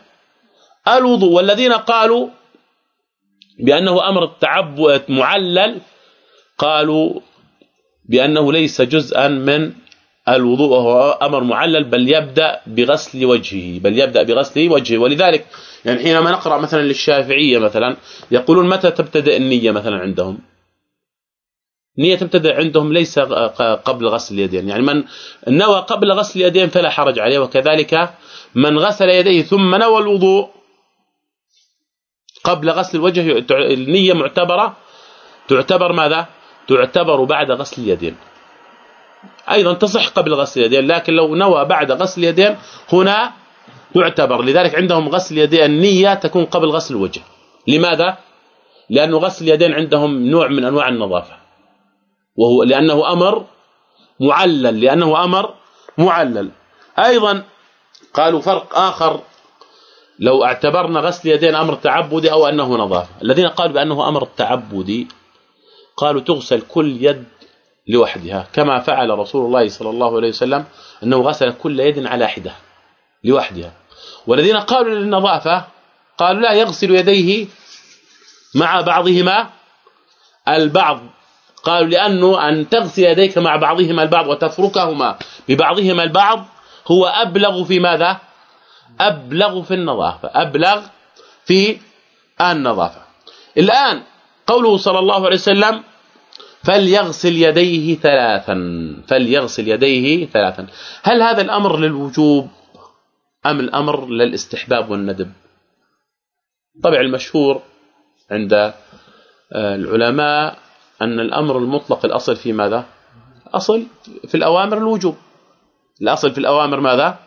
Speaker 1: الوضوء. والذين قالوا بأنه أمر التعبد معلل قالوا بأنه ليس جزءا من الوضوء وهو أمر معلل بل يبدأ بغسل وجهه بل يبدأ بغسل وجهه. ولذلك يعني حينما نقرأ مثلا للشافعية مثلا يقولون متى تبتدئ النية مثلا عندهم؟ نيه تبتدئ عندهم ليس قبل غسل اليدين. يعني من نوى قبل غسل اليدين فلا حرج عليه وكذلك من غسل يديه ثم نوى الوضوء قبل غسل الوجه النية معتبرة. تعتبر ماذا؟ تعتبر بعد غسل اليدين. أيضا تصح قبل غسل اليدين لكن لو نوى بعد غسل اليدين هنا تعتبر لذلك عندهم غسل اليدين النية تكون قبل غسل الوجه. لماذا؟ لأنه غسل اليدين عندهم نوع من أنواع النظافة. وهو لأنه أمر معلل لأنه أمر معلل. أيضا قالوا فرق آخر لو اعتبرنا غسل اليدين أمر تعبدي أو أنه نظافه الذين قالوا بأنه أمر تعبدي قالوا تغسل كل يد لوحدها كما فعل رسول الله صلى الله عليه وسلم أنه غسل كل يد على حدة لوحدها. والذين قالوا للنظافة قالوا لا يغسل يديه مع بعضهما البعض. قالوا لأنه أن تغسل يديك مع بعضهما البعض وتفركهما ببعضهما البعض هو أبلغ في ماذا؟ أبلغ في النظافة أبلغ في النظافة. الآن قوله صلى الله عليه وسلم فليغسل يديه ثلاثا فليغسل يديه ثلاثا. هل هذا الأمر للوجوب أم الأمر للاستحباب والندب؟ طبعا المشهور عند آه، العلماء أن الأمر المطلق الأصل في ماذا؟ أصل في الأوامر الوجوب. الأصل في الأوامر ماذا؟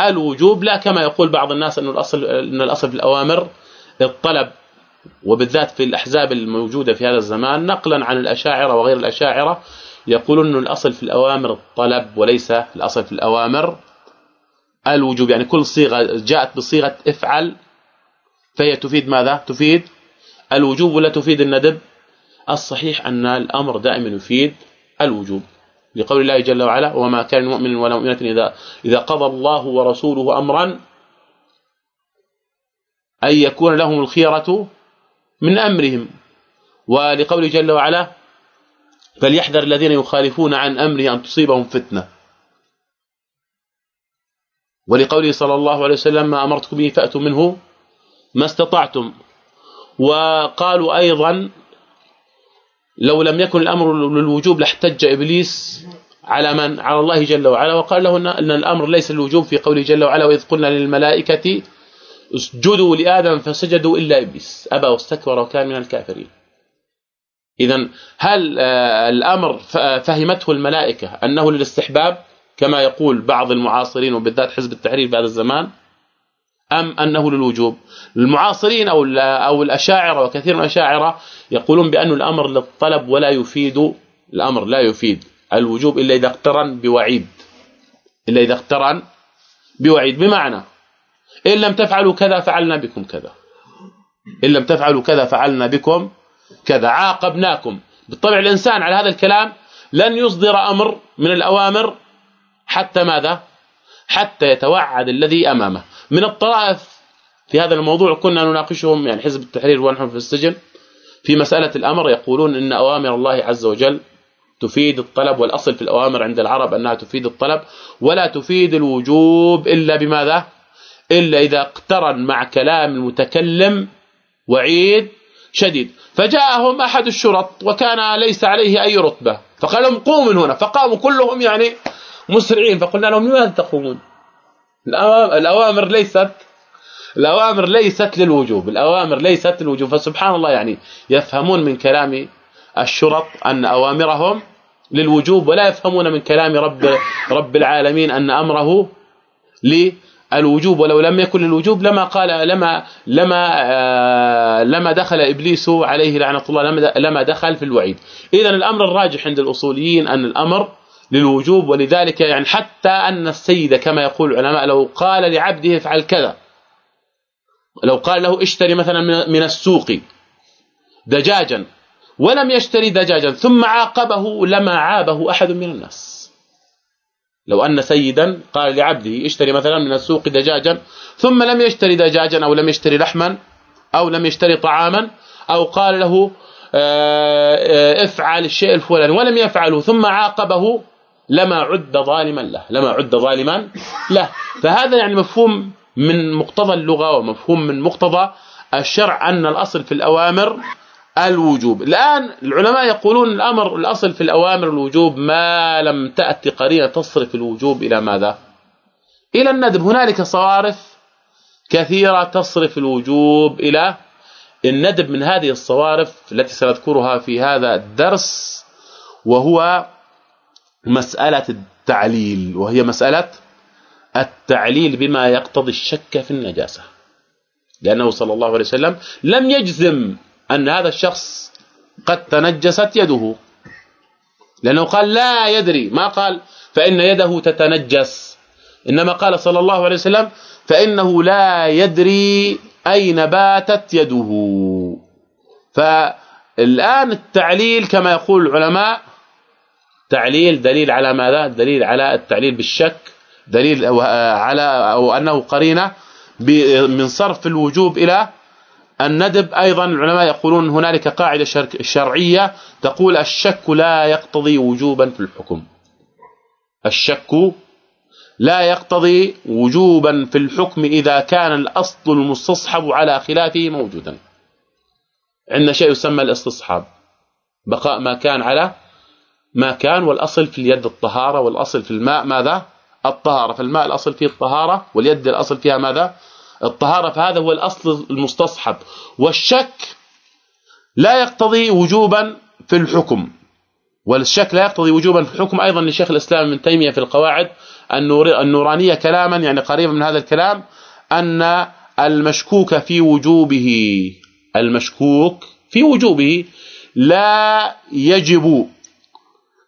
Speaker 1: الوجوب لا كما يقول بعض الناس أن الأصل أن الأصل في الأوامر الطلب وبالذات في الأحزاب الموجودة في هذا الزمان نقلا عن الأشاعرة وغير الأشاعرة يقولون أن الأصل في الأوامر الطلب وليس الأصل في الأوامر الوجوب. يعني كل صيغة جاءت بصيغة افعل فهي تفيد ماذا؟ تفيد الوجوب ولا تفيد الندب؟ الصحيح أن الأمر دائما يفيد الوجوب. لقول الله جل وعلا وما كان مؤمن ولا مؤمنة إذا إذا قضى الله ورسوله أمرا أن يكون لهم الخيرة من أمرهم. ولقول جل وعلا فليحذر الذين يخالفون عن أمره أن تصيبهم فتنة. ولقوله صلى الله عليه وسلم ما أمرتكم به فأتوا منه ما استطعتم. وقالوا أيضا لو لم يكن الأمر للوجوب لاحتج إبليس على من؟ على الله جل وعلا. وقال له ان الأمر ليس الوجوب في قوله جل وعلا وإذ قلنا للملائكة اسجدوا لآدم فسجدوا إلا إبليس. أبى واستكبر وكان من الكافرين. اذا هل آه، الأمر فهمته الملائكة أنه للاستحباب؟ كما يقول بعض المعاصرين وبالذات حزب التحرير بعد الزمان أم أنه للوجوب؟ المعاصرين أو أو الأشاعرة وكثير من الأشاعرة يقولون بأن الأمر للطلب ولا يفيد الأمر لا يفيد. الوجوب إلا إذا اقترن بوعيد. إلا إذا اقترن بوعيد. بمعنى إن لم تفعلوا كذا فعلنا بكم كذا. إن لم تفعلوا كذا فعلنا بكم كذا. عاقبناكم. بالطبع الإنسان على هذا الكلام لن يصدر أمر من الأوامر حتى ماذا؟ حتى يتوعد الذي أمامه. من الطرائف في هذا الموضوع كنا نناقشهم يعني حزب التحرير ونحن في السجن. في مسألة الأمر يقولون إن أوامر الله عز وجل تفيد الطلب والأصل في الأوامر عند العرب أنها تفيد الطلب ولا تفيد الوجوب إلا بماذا؟ إلا إذا اقترن مع كلام المتكلم وعيد شديد. فجاءهم أحد الشرط وكان ليس عليه أي رتبة. فقال لهم قوموا من هنا. فقاموا كلهم يعني مسرعين. فقلنا لهم لماذا تقومون؟ الأوامر ليست الأوامر ليست للوجوب. الأوامر ليست للوجوب. فسبحان الله يعني يفهمون من كلام الشرط أن أوامرهم للوجوب ولا يفهمون من كلام رب رب العالمين أن أمره للوجوب. ولو لم يكن للوجوب لما قال لما لما آه لما دخل إبليس عليه لعنة الله لما لما دخل في الوعيد. اذا الأمر الراجح عند الأصوليين أن الأمر للوجوب ولذلك يعني حتى أن السيد كما يقول العلماء لو قال لعبده افعل كذا. لو قال له اشتري مثلا من السوق دجاجا ولم يشتري دجاجا ثم عاقبه لما عابه أحد من الناس. لو أن سيدا قال لعبده اشتري مثلا من السوق دجاجا ثم لم يشتري دجاجا أو لم يشتري لحما أو لم يشتري طعاما أو قال له آه، آه، افعل الشيء الفلاني ولم يفعله ثم عاقبه لما عد ظالما له لما عد ظالما له. فهذا يعني مفهوم من مقتضى اللغة ومفهوم من مقتضى الشرع أن الأصل في الأوامر الوجوب. الآن العلماء يقولون الأمر الأصل في الأوامر الوجوب ما لم تأتي قرينة تصرف الوجوب إلى ماذا؟ إلى الندب. هنالك صوارف كثيرة تصرف الوجوب إلى الندب. من هذه الصوارف التي سنذكرها في هذا الدرس وهو مسألة التعليل وهي مسألة التعليل بما يقتضي الشك في النجاسة. لأنه صلى الله عليه وسلم لم يجزم أن هذا الشخص قد تنجست يده. لأنه قال لا يدري. ما قال فإن يده تتنجس. إنما قال صلى الله عليه وسلم فإنه لا يدري أين باتت يده. فالآن التعليل كما يقول العلماء تعليل دليل على ماذا؟ دليل على التعليل بالشك دليل على أو أنه قرينة من صرف الوجوب إلى الندب. أيضا العلماء يقولون هنالك قاعدة شرعية تقول الشك لا يقتضي وجوبا في الحكم. الشك لا يقتضي وجوبا في الحكم إذا كان الأصل المستصحب على خلافه موجودا. عندنا شيء يسمى الاستصحاب بقاء ما كان على ما كان والأصل في اليد الطهارة والأصل في الماء ماذا؟ الطهارة. فالماء الأصل فيه الطهارة واليد الأصل فيها ماذا؟ الطهارة. فهذا هو الأصل المستصحب. والشك لا يقتضي وجوبا في الحكم. والشك لا يقتضي وجوبا في الحكم. أيضا لشيخ الإسلام ابن تيمية في القواعد النورانية كلاما يعني قريبا من هذا الكلام أن المشكوك في وجوبه. المشكوك في وجوبه. لا يجب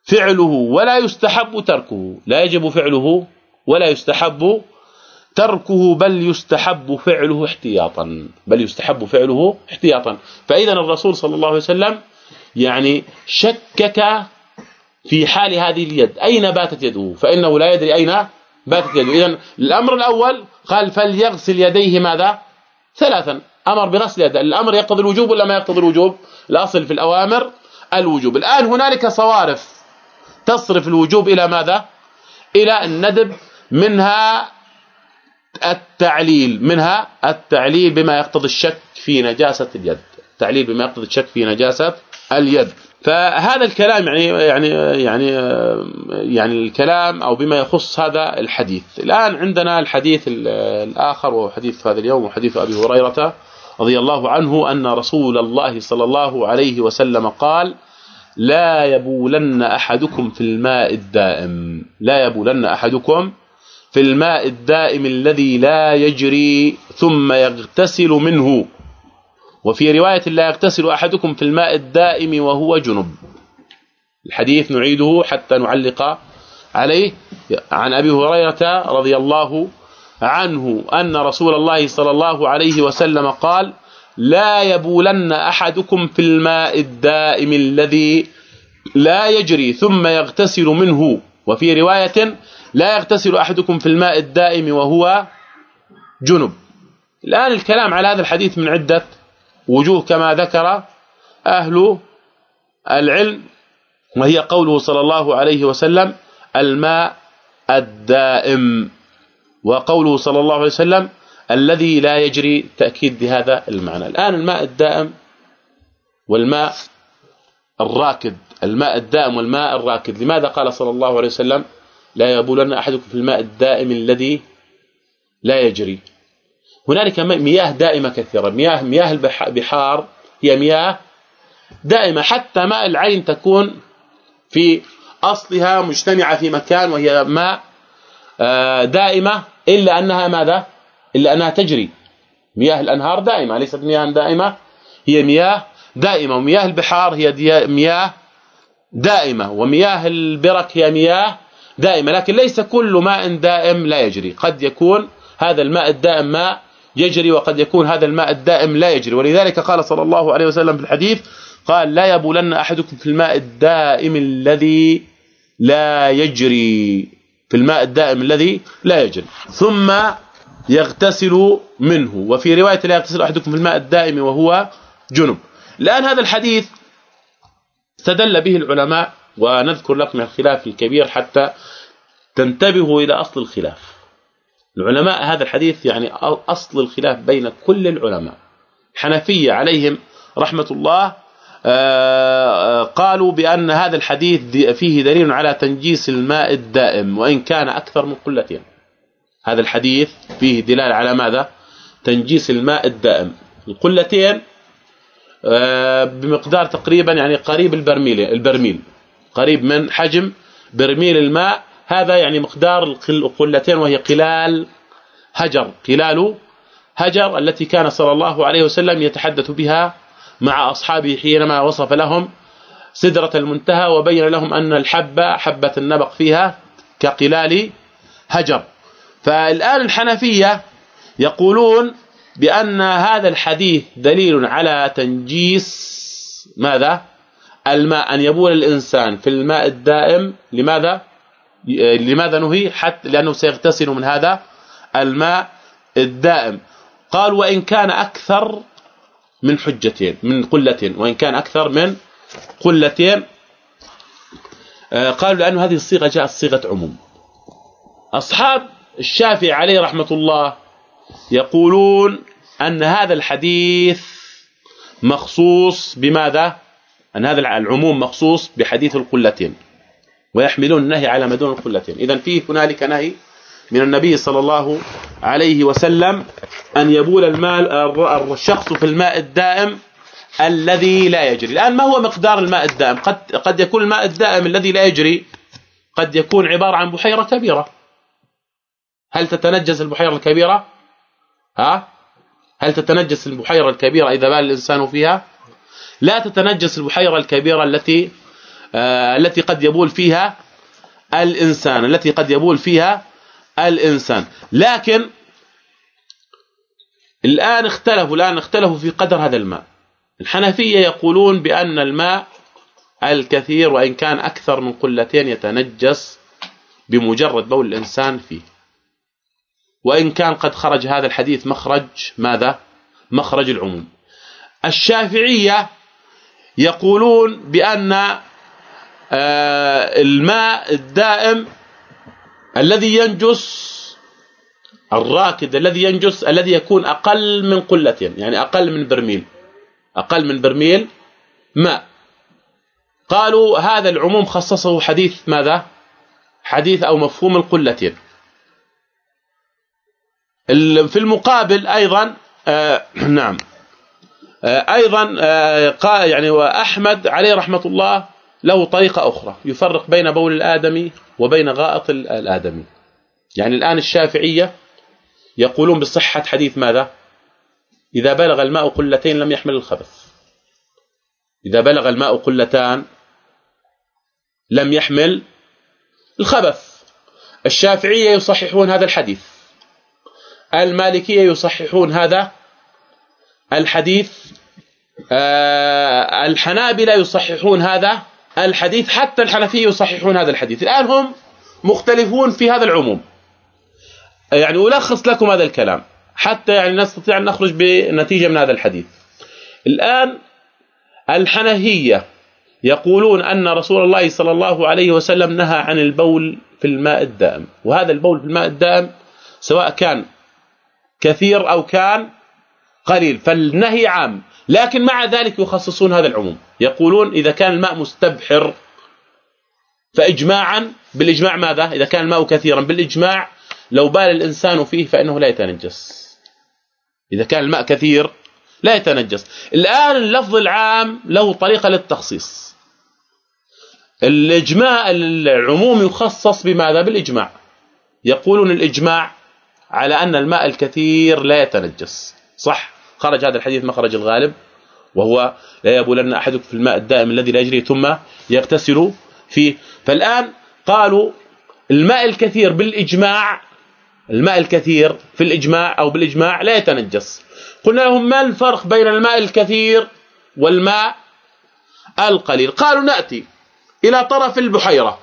Speaker 1: فعله ولا يستحب تركه. لا يجب فعله ولا يستحب تركه بل يستحب فعله احتياطا. بل يستحب فعله احتياطا. فاذا الرسول صلى الله عليه وسلم يعني شكك في حال هذه اليد. أين باتت يده؟ فإنه لا يدري أين باتت يده. اذا الأمر الأول قال فليغسل يديه ماذا؟ ثلاثا. أمر بغسل يده. الأمر يقتضي الوجوب ولا ما يقتضي الوجوب؟ الأصل في الأوامر الوجوب. الآن هنالك صوارف. تصرف الوجوب إلى ماذا؟ إلى الندب منها التعليل منها التعليل بما يقتضي الشك في نجاسة اليد التعليل بما يقتضي الشك في نجاسة اليد. فهذا الكلام يعني يعني يعني يعني الكلام أو بما يخص هذا الحديث. الآن عندنا الحديث الآخر وهو حديث هذا اليوم وحديث أبي هريرة رضي الله عنه أن رسول الله صلى الله عليه وسلم قال لا يبولن أحدكم في الماء الدائم. لا يبولن أحدكم في الماء الدائم الذي لا يجري ثم يغتسل منه. وفي رواية لا يغتسل أحدكم في الماء الدائم وهو جنب. الحديث نعيده حتى نعلق عليه. عن أبي هريرة رضي الله عنه أن رسول الله صلى الله عليه وسلم قال لا يبولن أحدكم في الماء الدائم الذي لا يجري ثم يغتسل منه. وفي رواية لا يغتسل أحدكم في الماء الدائم وهو جنب. الآن الكلام على هذا الحديث من عدة وجوه كما ذكر أهل العلم وهي قوله صلى الله عليه وسلم الماء الدائم. وقوله صلى الله عليه وسلم الذي لا يجري تأكيد لهذا المعنى. الآن الماء الدائم والماء الراكد الماء الدائم والماء الراكد. لماذا قال صلى الله عليه وسلم لا يبولن أحدكم في الماء الدائم الذي لا يجري؟ هنالك مياه دائمة كثيرة. مياه مياه البحار هي مياه دائمة. حتى ماء العين تكون في أصلها مجتمعة في مكان وهي ماء آه، دائمة إلا أنها ماذا؟ إلا أنها تجري. مياه الأنهار دائمة ليست مياه دائمة هي مياه دائمة ومياه البحار هي مياه دائمة ومياه البرك هي مياه دائمة لكن ليس كل ماء دائم لا يجري. قد يكون هذا الماء الدائم ماء يجري وقد يكون هذا الماء الدائم لا يجري. ولذلك قال صلى الله عليه وسلم في الحديث قال لا يبولن أحدكم في الماء الدائم الذي لا يجري في الماء الدائم الذي لا يجري. ثم يغتسل منه. وفي رواية لا يغتسل أحدكم في الماء الدائم وهو جنب. الآن هذا الحديث استدل به العلماء ونذكر لكم الخلاف الكبير حتى تنتبهوا إلى أصل الخلاف. العلماء هذا الحديث يعني أصل الخلاف بين كل العلماء. حنفية عليهم رحمة الله آه، قالوا بأن هذا الحديث فيه دليل على تنجيس الماء الدائم وإن كان أكثر من قلتين. هذا الحديث فيه دلالة على ماذا؟ تنجيس الماء الدائم. القلتين آه، بمقدار تقريبا يعني قريب البرميل البرميل. قريب من حجم برميل الماء. هذا يعني مقدار القلتين وهي قلال هجر. قلال هجر التي كان صلى الله عليه وسلم يتحدث بها مع أصحابه حينما وصف لهم سدرة المنتهى وبين لهم أن الحبة حبة النبق فيها كقلال هجر. فالآن الحنفية يقولون بأن هذا الحديث دليل على تنجيس ماذا؟ الماء أن يبول الإنسان في الماء الدائم. لماذا؟ لماذا نهي؟ حتى لأنه سيغتسل من هذا الماء الدائم. قال وإن كان أكثر من حجتين من قلتين. وإن كان أكثر من قلتين. آه، قالوا لأن هذه الصيغة جاءت صيغة عموم. أصحاب الشافعي عليه رحمة الله يقولون أن هذا الحديث مخصوص بماذا؟ أن هذا العموم مخصوص بحديث القلتين ويحملون النهي على ما دون القلتين. اذا في هنالك نهي من النبي صلى الله عليه وسلم أن يبول المال الشخص في الماء الدائم الذي لا يجري. الآن ما هو مقدار الماء الدائم؟ قد قد يكون الماء الدائم الذي لا يجري قد يكون عبارة عن بحيرة كبيرة. هل تتنجس البحيرة الكبيرة؟ ها؟ هل تتنجس البحيرة الكبيرة إذا بال الإنسان فيها؟ لا تتنجس البحيرة الكبيرة التي آه التي قد يبول فيها الإنسان التي قد يبول فيها الإنسان. لكن الآن اختلفوا الآن اختلفوا في قدر هذا الماء. الحنفية يقولون بأن الماء الكثير وإن كان أكثر من قلتين يتنجس بمجرد بول الإنسان فيه. وإن كان قد خرج هذا الحديث مخرج ماذا؟ مخرج العموم. الشافعية يقولون بأن آه، الماء الدائم الذي ينجس الراكد الذي ينجس الذي يكون أقل من قلتين يعني أقل من برميل أقل من برميل ماء. قالوا هذا العموم خصصه حديث ماذا؟ حديث أو مفهوم القلتين. في المقابل أيضا آه نعم آه أيضا آه يعني وأحمد عليه رحمة الله له طريقة أخرى يفرق بين بول الآدمي وبين غائط الآدمي. يعني الآن الشافعية يقولون بصحة حديث ماذا؟ إذا بلغ الماء قلتين لم يحمل الخبث. إذا بلغ الماء قلتان لم يحمل الخبث. الشافعية يصححون هذا الحديث. المالكية يصححون هذا الحديث آه الحنابلة يصححون هذا الحديث حتى الحنفية يصححون هذا الحديث. الآن هم مختلفون في هذا العموم. يعني ألخص لكم هذا الكلام حتى يعني نستطيع أن نخرج بنتيجة من هذا الحديث. الآن الحنفية يقولون أن رسول الله صلى الله عليه وسلم نهى عن البول في الماء الدائم وهذا البول في الماء الدائم سواء كان كثير أو كان قليل. فالنهي عام. لكن مع ذلك يخصصون هذا العموم. يقولون إذا كان الماء مستبحر فإجماعا بالإجماع ماذا؟ إذا كان الماء كثيرا بالإجماع لو بال الإنسان فيه فإنه لا يتنجس. إذا كان الماء كثير لا يتنجس. الآن اللفظ العام له طريقة للتخصيص. الإجماع العموم يخصص بماذا؟ بالإجماع. يقولون الإجماع على أن الماء الكثير لا يتنجس. صح؟ خرج هذا الحديث مخرج الغالب وهو لا يبولن أحدكم في الماء الدائم الذي لا يجري ثم يغتسل فيه. فالآن قالوا الماء الكثير بالإجماع الماء الكثير في الإجماع أو بالإجماع لا يتنجس. قلنا لهم ما الفرق بين الماء الكثير والماء القليل؟ قالوا نأتي إلى طرف البحيرة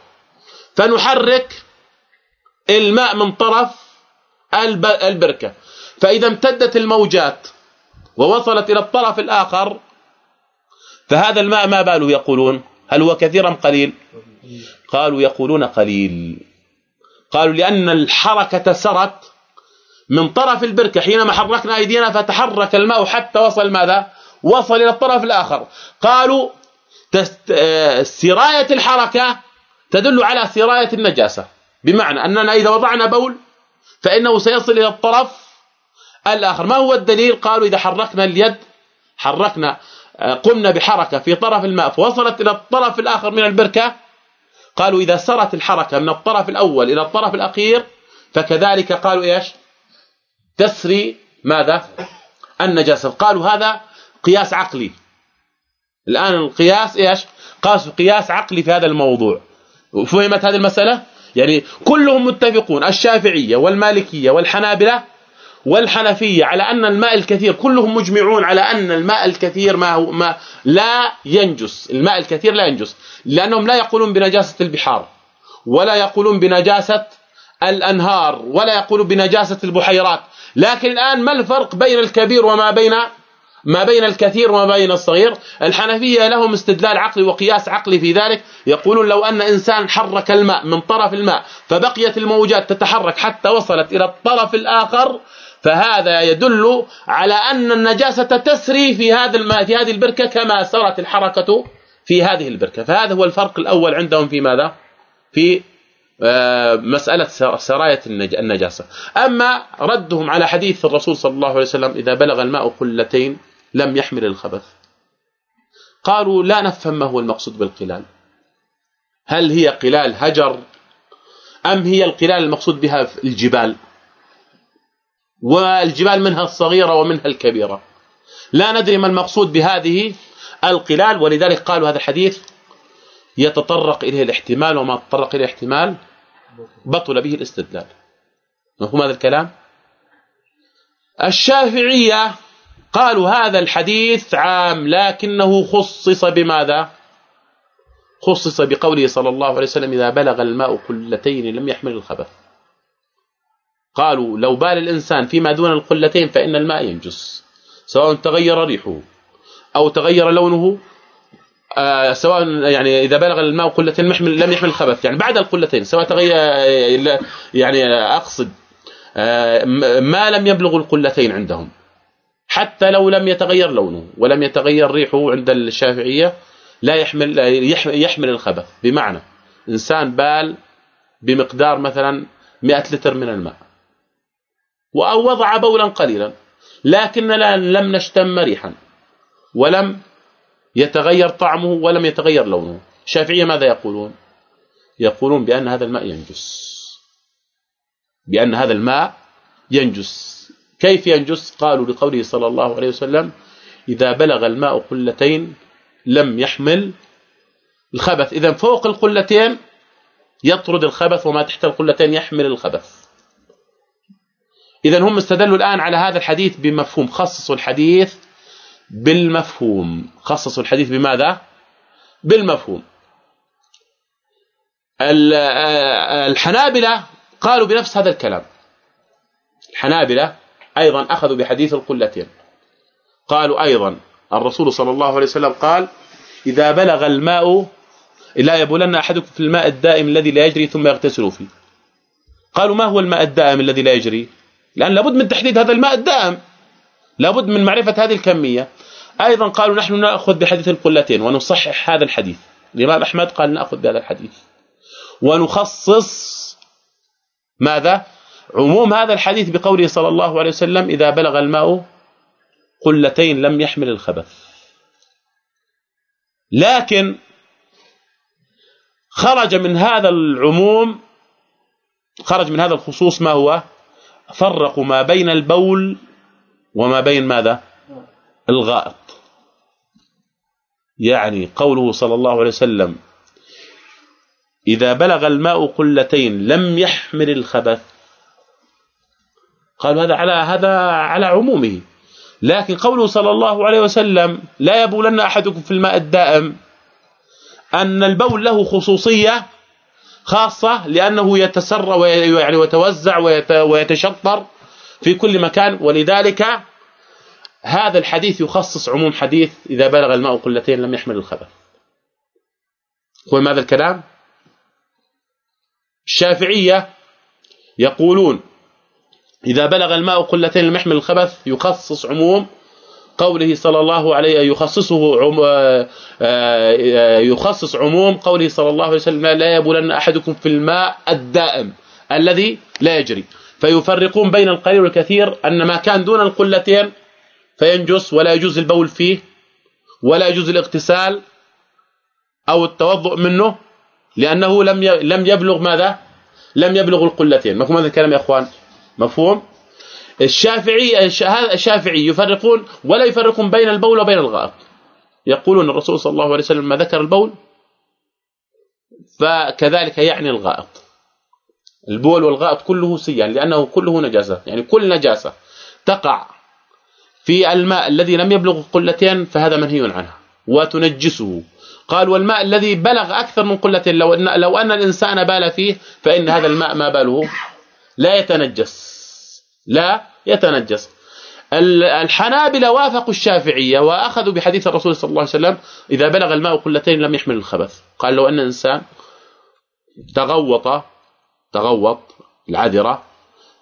Speaker 1: فنحرك الماء من طرف البركة. فإذا امتدت الموجات ووصلت إلى الطرف الآخر فهذا الماء ما باله يقولون؟ هل هو كثير أم قليل؟ قالوا يقولون قليل. قالوا لأن الحركة سرت من طرف البركة. حينما حركنا أيدينا فتحرك الماء حتى وصل ماذا؟ وصل إلى الطرف الآخر. قالوا سراية الحركة تدل على سراية النجاسة. بمعنى أننا إذا وضعنا بول فإنه سيصل إلى الطرف الآخر. ما هو الدليل؟ قالوا إذا حركنا اليد حركنا قمنا بحركة في طرف الماء فوصلت إلى الطرف الآخر من البركة. قالوا إذا سرت الحركة من الطرف الأول إلى الطرف الأخير فكذلك قالوا إيش؟ تسري ماذا؟ النجاسة. قالوا هذا قياس عقلي. الآن القياس إيش؟ قاسوا قياس عقلي في هذا الموضوع. فهمت هذه المسألة؟ يعني كلهم متفقون الشافعية والمالكية والحنابلة والحنفية على أن الماء الكثير كلهم مجمعون على أن الماء الكثير ما هو ما لا ينجس الماء الكثير لا ينجس لأنهم لا يقولون بنجاسة البحار ولا يقولون بنجاسة الأنهار ولا يقولون بنجاسة البحيرات لكن الآن ما الفرق بين الكبير وما بين ما بين الكثير وما بين الصغير. الحنفية لهم استدلال عقلي وقياس عقلي في ذلك. يقولون لو أن إنسان حرك الماء من طرف الماء فبقيت الموجات تتحرك حتى وصلت إلى الطرف الآخر فهذا يدل على أن النجاسة تسري في هذا الماء في هذه البركة كما سرت الحركة في هذه البركة. فهذا هو الفرق الأول عندهم في ماذا؟ في مسألة سراية النجاسة. أما ردهم على حديث الرسول صلى الله عليه وسلم إذا بلغ الماء قلتين لم يحمل الخبث. قالوا لا نفهم ما هو المقصود بالقلال. هل هي قلال هجر؟ أم هي القلال المقصود بها الجبال؟ والجبال منها الصغيرة ومنها الكبيرة. لا ندري ما المقصود بهذه القلال ولذلك قالوا هذا الحديث يتطرق إليه الاحتمال وما تطرق إليه الاحتمال بطل به الاستدلال. مفهوم هذا الكلام؟ الشافعية قالوا هذا الحديث عام لكنه خصص بماذا؟ خصص بقوله صلى الله عليه وسلم إذا بلغ الماء قلتين لم يحمل الخبث. قالوا لو بال الإنسان فيما دون القلتين فإن الماء ينجس سواء تغير ريحه أو تغير لونه آه سواء يعني إذا بلغ الماء قلتين لم يحمل الخبث يعني بعد القلتين سواء تغير يعني أقصد آه ما لم يبلغ القلتين عندهم. حتى لو لم يتغير لونه ولم يتغير ريحه عند الشافعية لا يحمل يحمل الخبث. بمعنى إنسان بال بمقدار مثلا 100 لتر من الماء. أو وضع بولا قليلا لكن لم نشتم ريحا ولم يتغير طعمه ولم يتغير لونه. الشافعية ماذا يقولون؟ يقولون بأن هذا الماء ينجس. بأن هذا الماء ينجس. كيف ينجس؟ قالوا لقوله صلى الله عليه وسلم إذا بلغ الماء قلتين لم يحمل الخبث. إذا فوق القلتين يطرد الخبث وما تحت القلتين يحمل الخبث. إذا هم استدلوا الآن على هذا الحديث بمفهوم خصصوا الحديث بالمفهوم. خصصوا الحديث بماذا؟ بالمفهوم. الحنابلة قالوا بنفس هذا الكلام. الحنابلة أيضا أخذوا بحديث القلتين. قالوا أيضا الرسول صلى الله عليه وسلم قال إذا بلغ الماء لا يبولن أحدكم في الماء الدائم الذي لا يجري ثم يغتسل فيه. قالوا ما هو الماء الدائم الذي لا يجري؟ لأن لابد من تحديد هذا الماء الدائم. لابد من معرفة هذه الكمية. أيضا قالوا نحن نأخذ بحديث القلتين ونصحح هذا الحديث. الإمام أحمد قال نأخذ بهذا الحديث. ونخصص ماذا؟ عموم هذا الحديث بقوله صلى الله عليه وسلم إذا بلغ الماء قلتين لم يحمل الخبث. لكن خرج من هذا العموم خرج من هذا الخصوص ما هو؟ فرقوا ما بين البول وما بين ماذا؟ الغائط. يعني قوله صلى الله عليه وسلم إذا بلغ الماء قلتين لم يحمل الخبث. قال هذا على هذا على عمومه. لكن قوله صلى الله عليه وسلم لا يبولن أحدكم في الماء الدائم أن البول له خصوصية خاصة لأنه يتسرى ويعني ويتوزع ويتشطر في كل مكان ولذلك هذا الحديث يخصص عموم حديث إذا بلغ الماء قلتين لم يحمل الخبث هو ماذا الكلام؟ الشافعية يقولون إذا بلغ الماء قلتين لم يحمل الخبث يخصص عموم قوله صلى الله عليه يخصصه عم آه، آه، يخصص عموم قوله صلى الله عليه وسلم لا يبولن أحدكم في الماء الدائم الذي لا يجري. فيفرقون بين القليل والكثير أن ما كان دون القلتين فينجس ولا يجوز البول فيه ولا يجوز الاغتسال أو التوضؤ منه لأنه لم لم يبلغ ماذا؟ لم يبلغ القلتين. مفهوم هذا الكلام يا إخوان؟ مفهوم؟ الشافعي الشافعي يفرقون ولا يفرقون بين البول وبين الغائط يقولون الرسول صلى الله عليه وسلم ما ذكر البول فكذلك يعني الغائط البول والغائط كله سيان لأنه كله نجاسة. يعني كل نجاسة تقع في الماء الذي لم يبلغ قلتين فهذا منهي عنه وتنجسه. قال والماء الذي بلغ أكثر من قلتين لو ان لو أن الإنسان بال فيه فإن هذا الماء ما باله لا يتنجس. لا يتنجس. الحنابلة وافقوا الشافعية وأخذوا بحديث الرسول صلى الله عليه وسلم إذا بلغ الماء قلتين لم يحمل الخبث. قال لو أن إنسان تغوط تغوط العذرة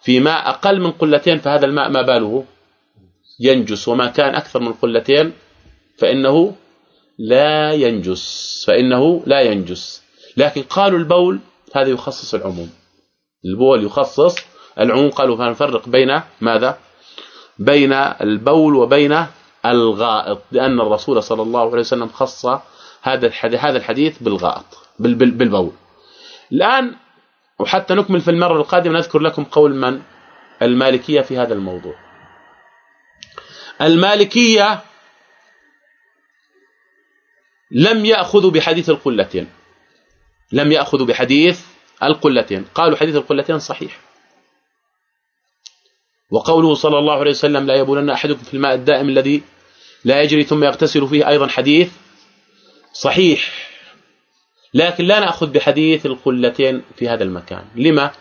Speaker 1: في ماء أقل من قلتين فهذا الماء ما باله ينجس وما كان أكثر من قلتين فإنه لا ينجس فإنه لا ينجس. لكن قالوا البول هذا يخصص العموم. البول يخصص العموم قالوا فنفرق بين ماذا؟ بين البول وبين الغائط لأن الرسول صلى الله عليه وسلم خص هذا هذا الحديث بالغائط بالبول. الآن وحتى نكمل في المرة القادمة نذكر لكم قول من؟ المالكية في هذا الموضوع. المالكية لم يأخذوا بحديث القلتين. لم يأخذوا بحديث القلتين. قالوا حديث القلتين صحيح. وقوله صلى الله عليه وسلم لا يبولن أحدكم في الماء الدائم الذي لا يجري ثم يغتسل فيه أيضا حديث صحيح. لكن لا نأخذ بحديث القلتين في هذا المكان. لما؟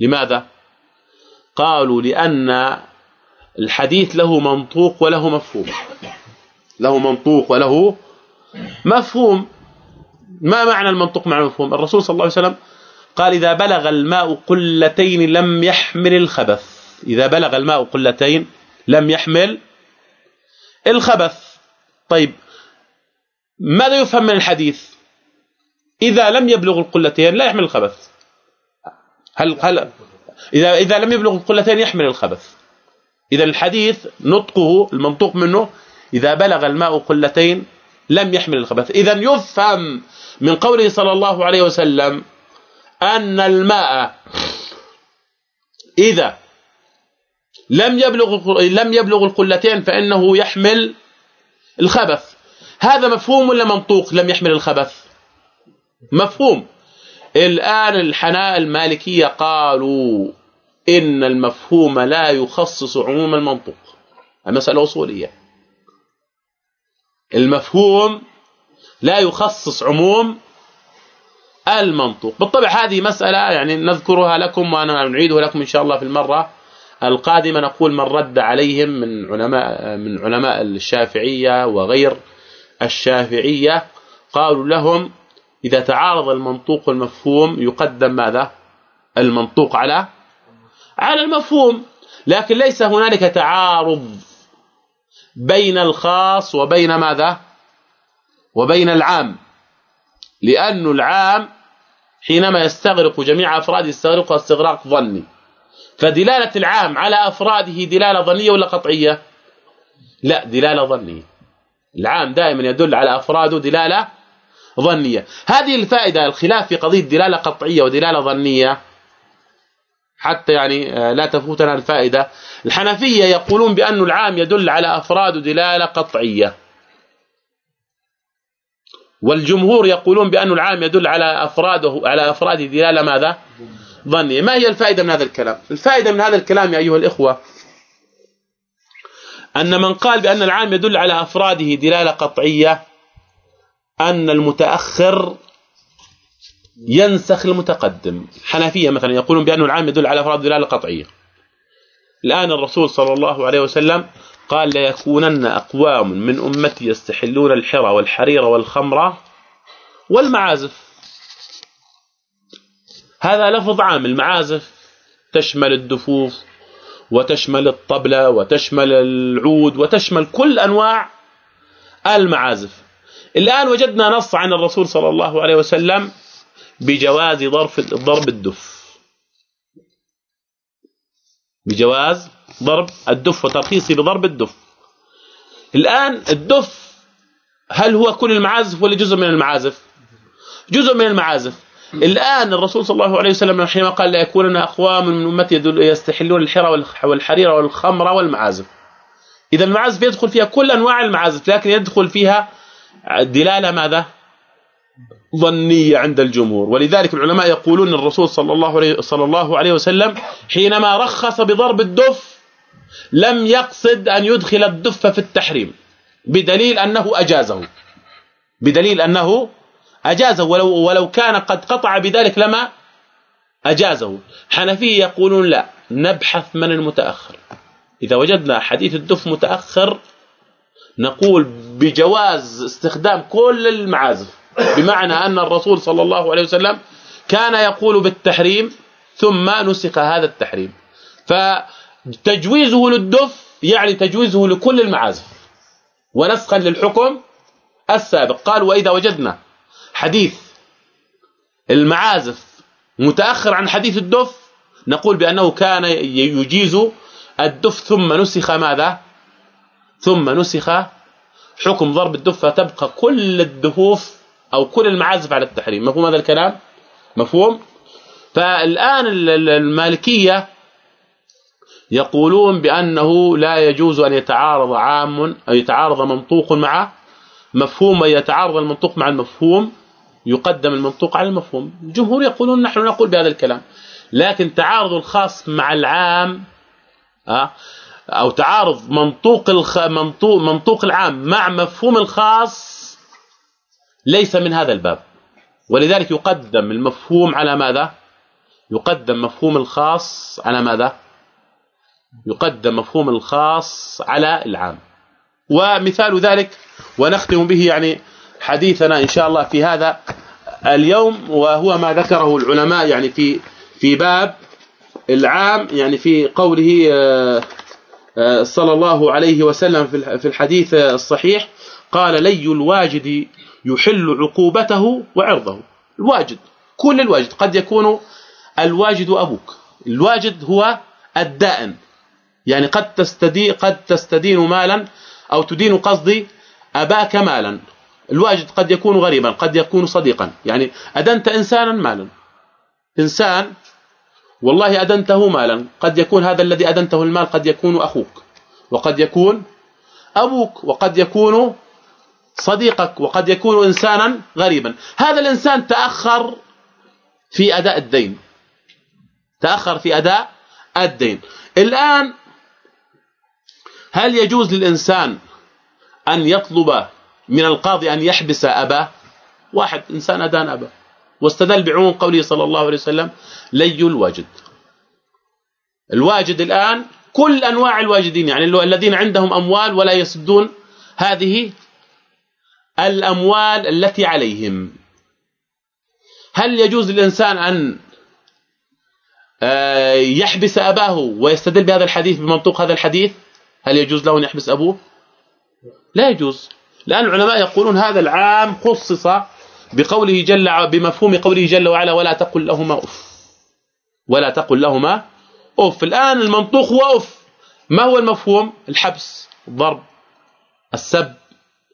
Speaker 1: لماذا؟ قالوا لأن الحديث له منطوق وله مفهوم. له منطوق وله مفهوم. ما معنى المنطوق مع المفهوم؟ الرسول صلى الله عليه وسلم قال إذا بلغ الماء قلتين لم يحمل الخبث. إذا بلغ الماء قلتين لم يحمل الخبث. طيب ماذا يفهم من الحديث؟ إذا لم يبلغ القلتين لا يحمل الخبث. هل هل إذا إذا لم يبلغ القلتين يحمل الخبث. إذا الحديث نطقه المنطوق منه إذا بلغ الماء قلتين لم يحمل الخبث. إذا يفهم من قوله صلى الله عليه وسلم أن الماء إذا لم يبلغ لم يبلغ القلتين فإنه يحمل الخبث. هذا مفهوم ولا منطوق لم يحمل الخبث؟ مفهوم. الآن الحناء المالكية قالوا إن المفهوم لا يخصص عموم المنطوق. المسألة أصولية. المفهوم لا يخصص عموم المنطوق. بالطبع هذه مسألة يعني نذكرها لكم وأنا نعيدها لكم إن شاء الله في المرة القادمة. نقول من رد عليهم من علماء من علماء الشافعية وغير الشافعية قالوا لهم إذا تعارض المنطوق والمفهوم يقدم ماذا؟ المنطوق على على المفهوم. لكن ليس هنالك تعارض بين الخاص وبين ماذا؟ وبين العام. لأن العام حينما يستغرق جميع أفراده يستغرقها استغراق ظني. فدلالة العام على أفراده دلالة ظنية ولا قطعية؟ لا دلالة ظنية. العام دائما يدل على أفراده دلالة ظنية. هذه الفائدة الخلاف في قضية دلالة قطعية ودلالة ظنية حتى يعني آه، لا تفوتنا الفائدة. الحنفية يقولون بأن العام يدل على أفراد دلالة قطعية. والجمهور يقولون بأن العام يدل على أفراده على أفراد دلالة ماذا؟ ظنية. ما هي الفائدة من هذا الكلام؟ الفائدة من هذا الكلام يا أيها الإخوة أن من قال بأن العام يدل على أفراده دلالة قطعية أن المتأخر ينسخ المتقدم. حنفية مثلا يقولون بأن العام يدل على أفراد دلالة قطعية. الآن الرسول صلى الله عليه وسلم قال ليكونن أقوام من أمتي يستحلون الحرى والحرير والخمر والمعازف. هذا لفظ عام المعازف. تشمل الدفوف وتشمل الطبلة وتشمل العود وتشمل كل أنواع المعازف. الآن وجدنا نص عن الرسول صلى الله عليه وسلم بجواز ضرب ضرب الدف. بجواز ضرب الدف وترخيصه بضرب الدف. الآن الدف هل هو كل المعازف ولا جزء من المعازف؟ جزء من المعازف. الآن الرسول صلى الله عليه وسلم حينما قال لا يكونن أقوام من أمتي يستحلون الحرى والحرير والخمر والمعازف. إذا المعازف يدخل فيها كل أنواع المعازف لكن يدخل فيها دلالة ماذا؟ ظنية عند الجمهور. ولذلك العلماء يقولون الرسول صلى الله عليه صلى الله عليه وسلم حينما رخص بضرب الدف لم يقصد أن يدخل الدف في التحريم بدليل أنه أجازه. بدليل أنه أجازه. ولو ولو كان قد قطع بذلك لما أجازه. حنفيه يقولون لا نبحث من المتأخر. إذا وجدنا حديث الدف متأخر نقول بجواز استخدام كل المعازف. بمعنى أن الرسول صلى الله عليه وسلم كان يقول بالتحريم ثم نسخ هذا التحريم. فتجويزه للدف يعني تجويزه لكل المعازف. ونسخا للحكم السابق. قال وإذا وجدنا حديث المعازف متأخر عن حديث الدف نقول بأنه كان يجيز الدف ثم نسخ ماذا؟ ثم نسخ حكم ضرب الدفة تبقى كل الدفوف أو كل المعازف على التحريم. مفهوم هذا الكلام؟ مفهوم؟ فالآن المالكية يقولون بأنه لا يجوز أن يتعارض عام أو يتعارض منطوق مع مفهوم ويتعارض المنطوق مع المفهوم يقدم المنطوق على المفهوم. الجمهور يقولون نحن نقول بهذا الكلام. لكن تعارض الخاص مع العام آه، أو تعارض منطوق الخ... منطوق منطوق العام مع مفهوم الخاص ليس من هذا الباب. ولذلك يقدم المفهوم على ماذا؟ يقدم مفهوم الخاص على ماذا؟ يقدم مفهوم الخاص على العام. ومثال ذلك ونختم به يعني حديثنا إن شاء الله في هذا اليوم وهو ما ذكره العلماء يعني في في باب العام يعني في قوله آه، صلى الله عليه وسلم في الحديث الصحيح قال لي الواجد يحل عقوبته وعرضه. الواجد كل الواجد قد يكون الواجد أبوك. الواجد هو الدائن. يعني قد تستدين قد تستدين مالا أو تدين قصدي أباك مالا. الواجد قد يكون غريبا قد يكون صديقا. يعني أدنت انسانا مالا. إنسان والله أدنته مالا. قد يكون هذا الذي أدنته المال قد يكون أخوك وقد يكون أبوك وقد يكون صديقك وقد يكون إنسانا غريبا. هذا الإنسان تأخر في أداء الدين. تأخر في أداء الدين. الآن هل يجوز للإنسان أن يطلب من القاضي أن يحبس أباه؟ واحد إنسان أدان أباه. واستدل بعموم قوله صلى الله عليه وسلم لي الواجد. الواجد الآن كل أنواع الواجدين يعني الذين عندهم أموال ولا يسدون هذه الأموال التي عليهم. هل يجوز للإنسان أن آه، يحبس أباه ويستدل بهذا الحديث بمنطوق هذا الحديث؟ هل يجوز له أن يحبس أبوه؟ لا يجوز. لأن العلماء يقولون هذا العام خصص بقوله جل بمفهوم قوله جل وعلا ولا تقل لهما أف. ولا تقل لهما أف. الآن المنطوق هو أف. ما هو المفهوم؟ الحبس الضرب السب.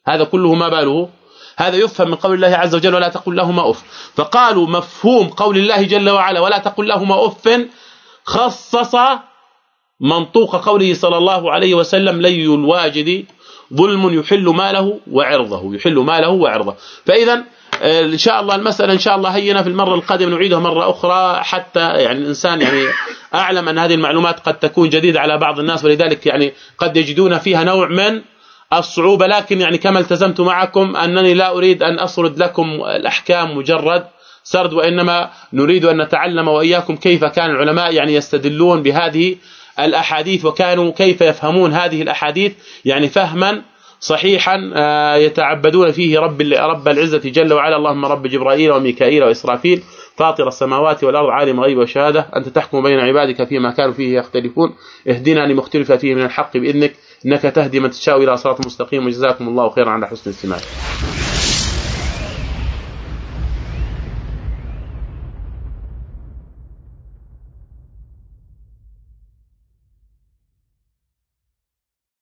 Speaker 1: هذا كله ما باله؟ هذا يفهم من قول الله عز وجل ولا تقل لهما أف. فقالوا مفهوم قول الله جل وعلا ولا تقل لهما أف خصص منطوق قوله صلى الله عليه وسلم لي الواجد ظلم يحل ماله وعرضه يحل ماله وعرضه. فاذا إن شاء الله المسألة إن شاء الله هينا في المرة القادمة نعيدها مرة أخرى حتى يعني الإنسان يعني أعلم أن هذه المعلومات قد تكون جديدة على بعض الناس ولذلك يعني قد يجدون فيها نوع من الصعوبة. لكن يعني كما التزمت معكم أنني لا أريد أن أسرد لكم الأحكام مجرد سرد وإنما نريد أن نتعلم وإياكم كيف كان العلماء يعني يستدلون بهذه الأحاديث وكانوا كيف يفهمون هذه الأحاديث يعني فهما صحيحا آه، يتعبدون فيه رب رب العزة جل وعلا. اللهم رب جبرائيل وميكائيل وإسرافيل فاطر السماوات والأرض عالم الغيب والشهادة. أنت تحكم بين عبادك فيما كانوا فيه يختلفون. اهدنا لما اختلف فيه من الحق بإذنك. إنك تهدي من تشاء إلى صراط مستقيم. وجزاكم الله خيرا على حسن الاستماع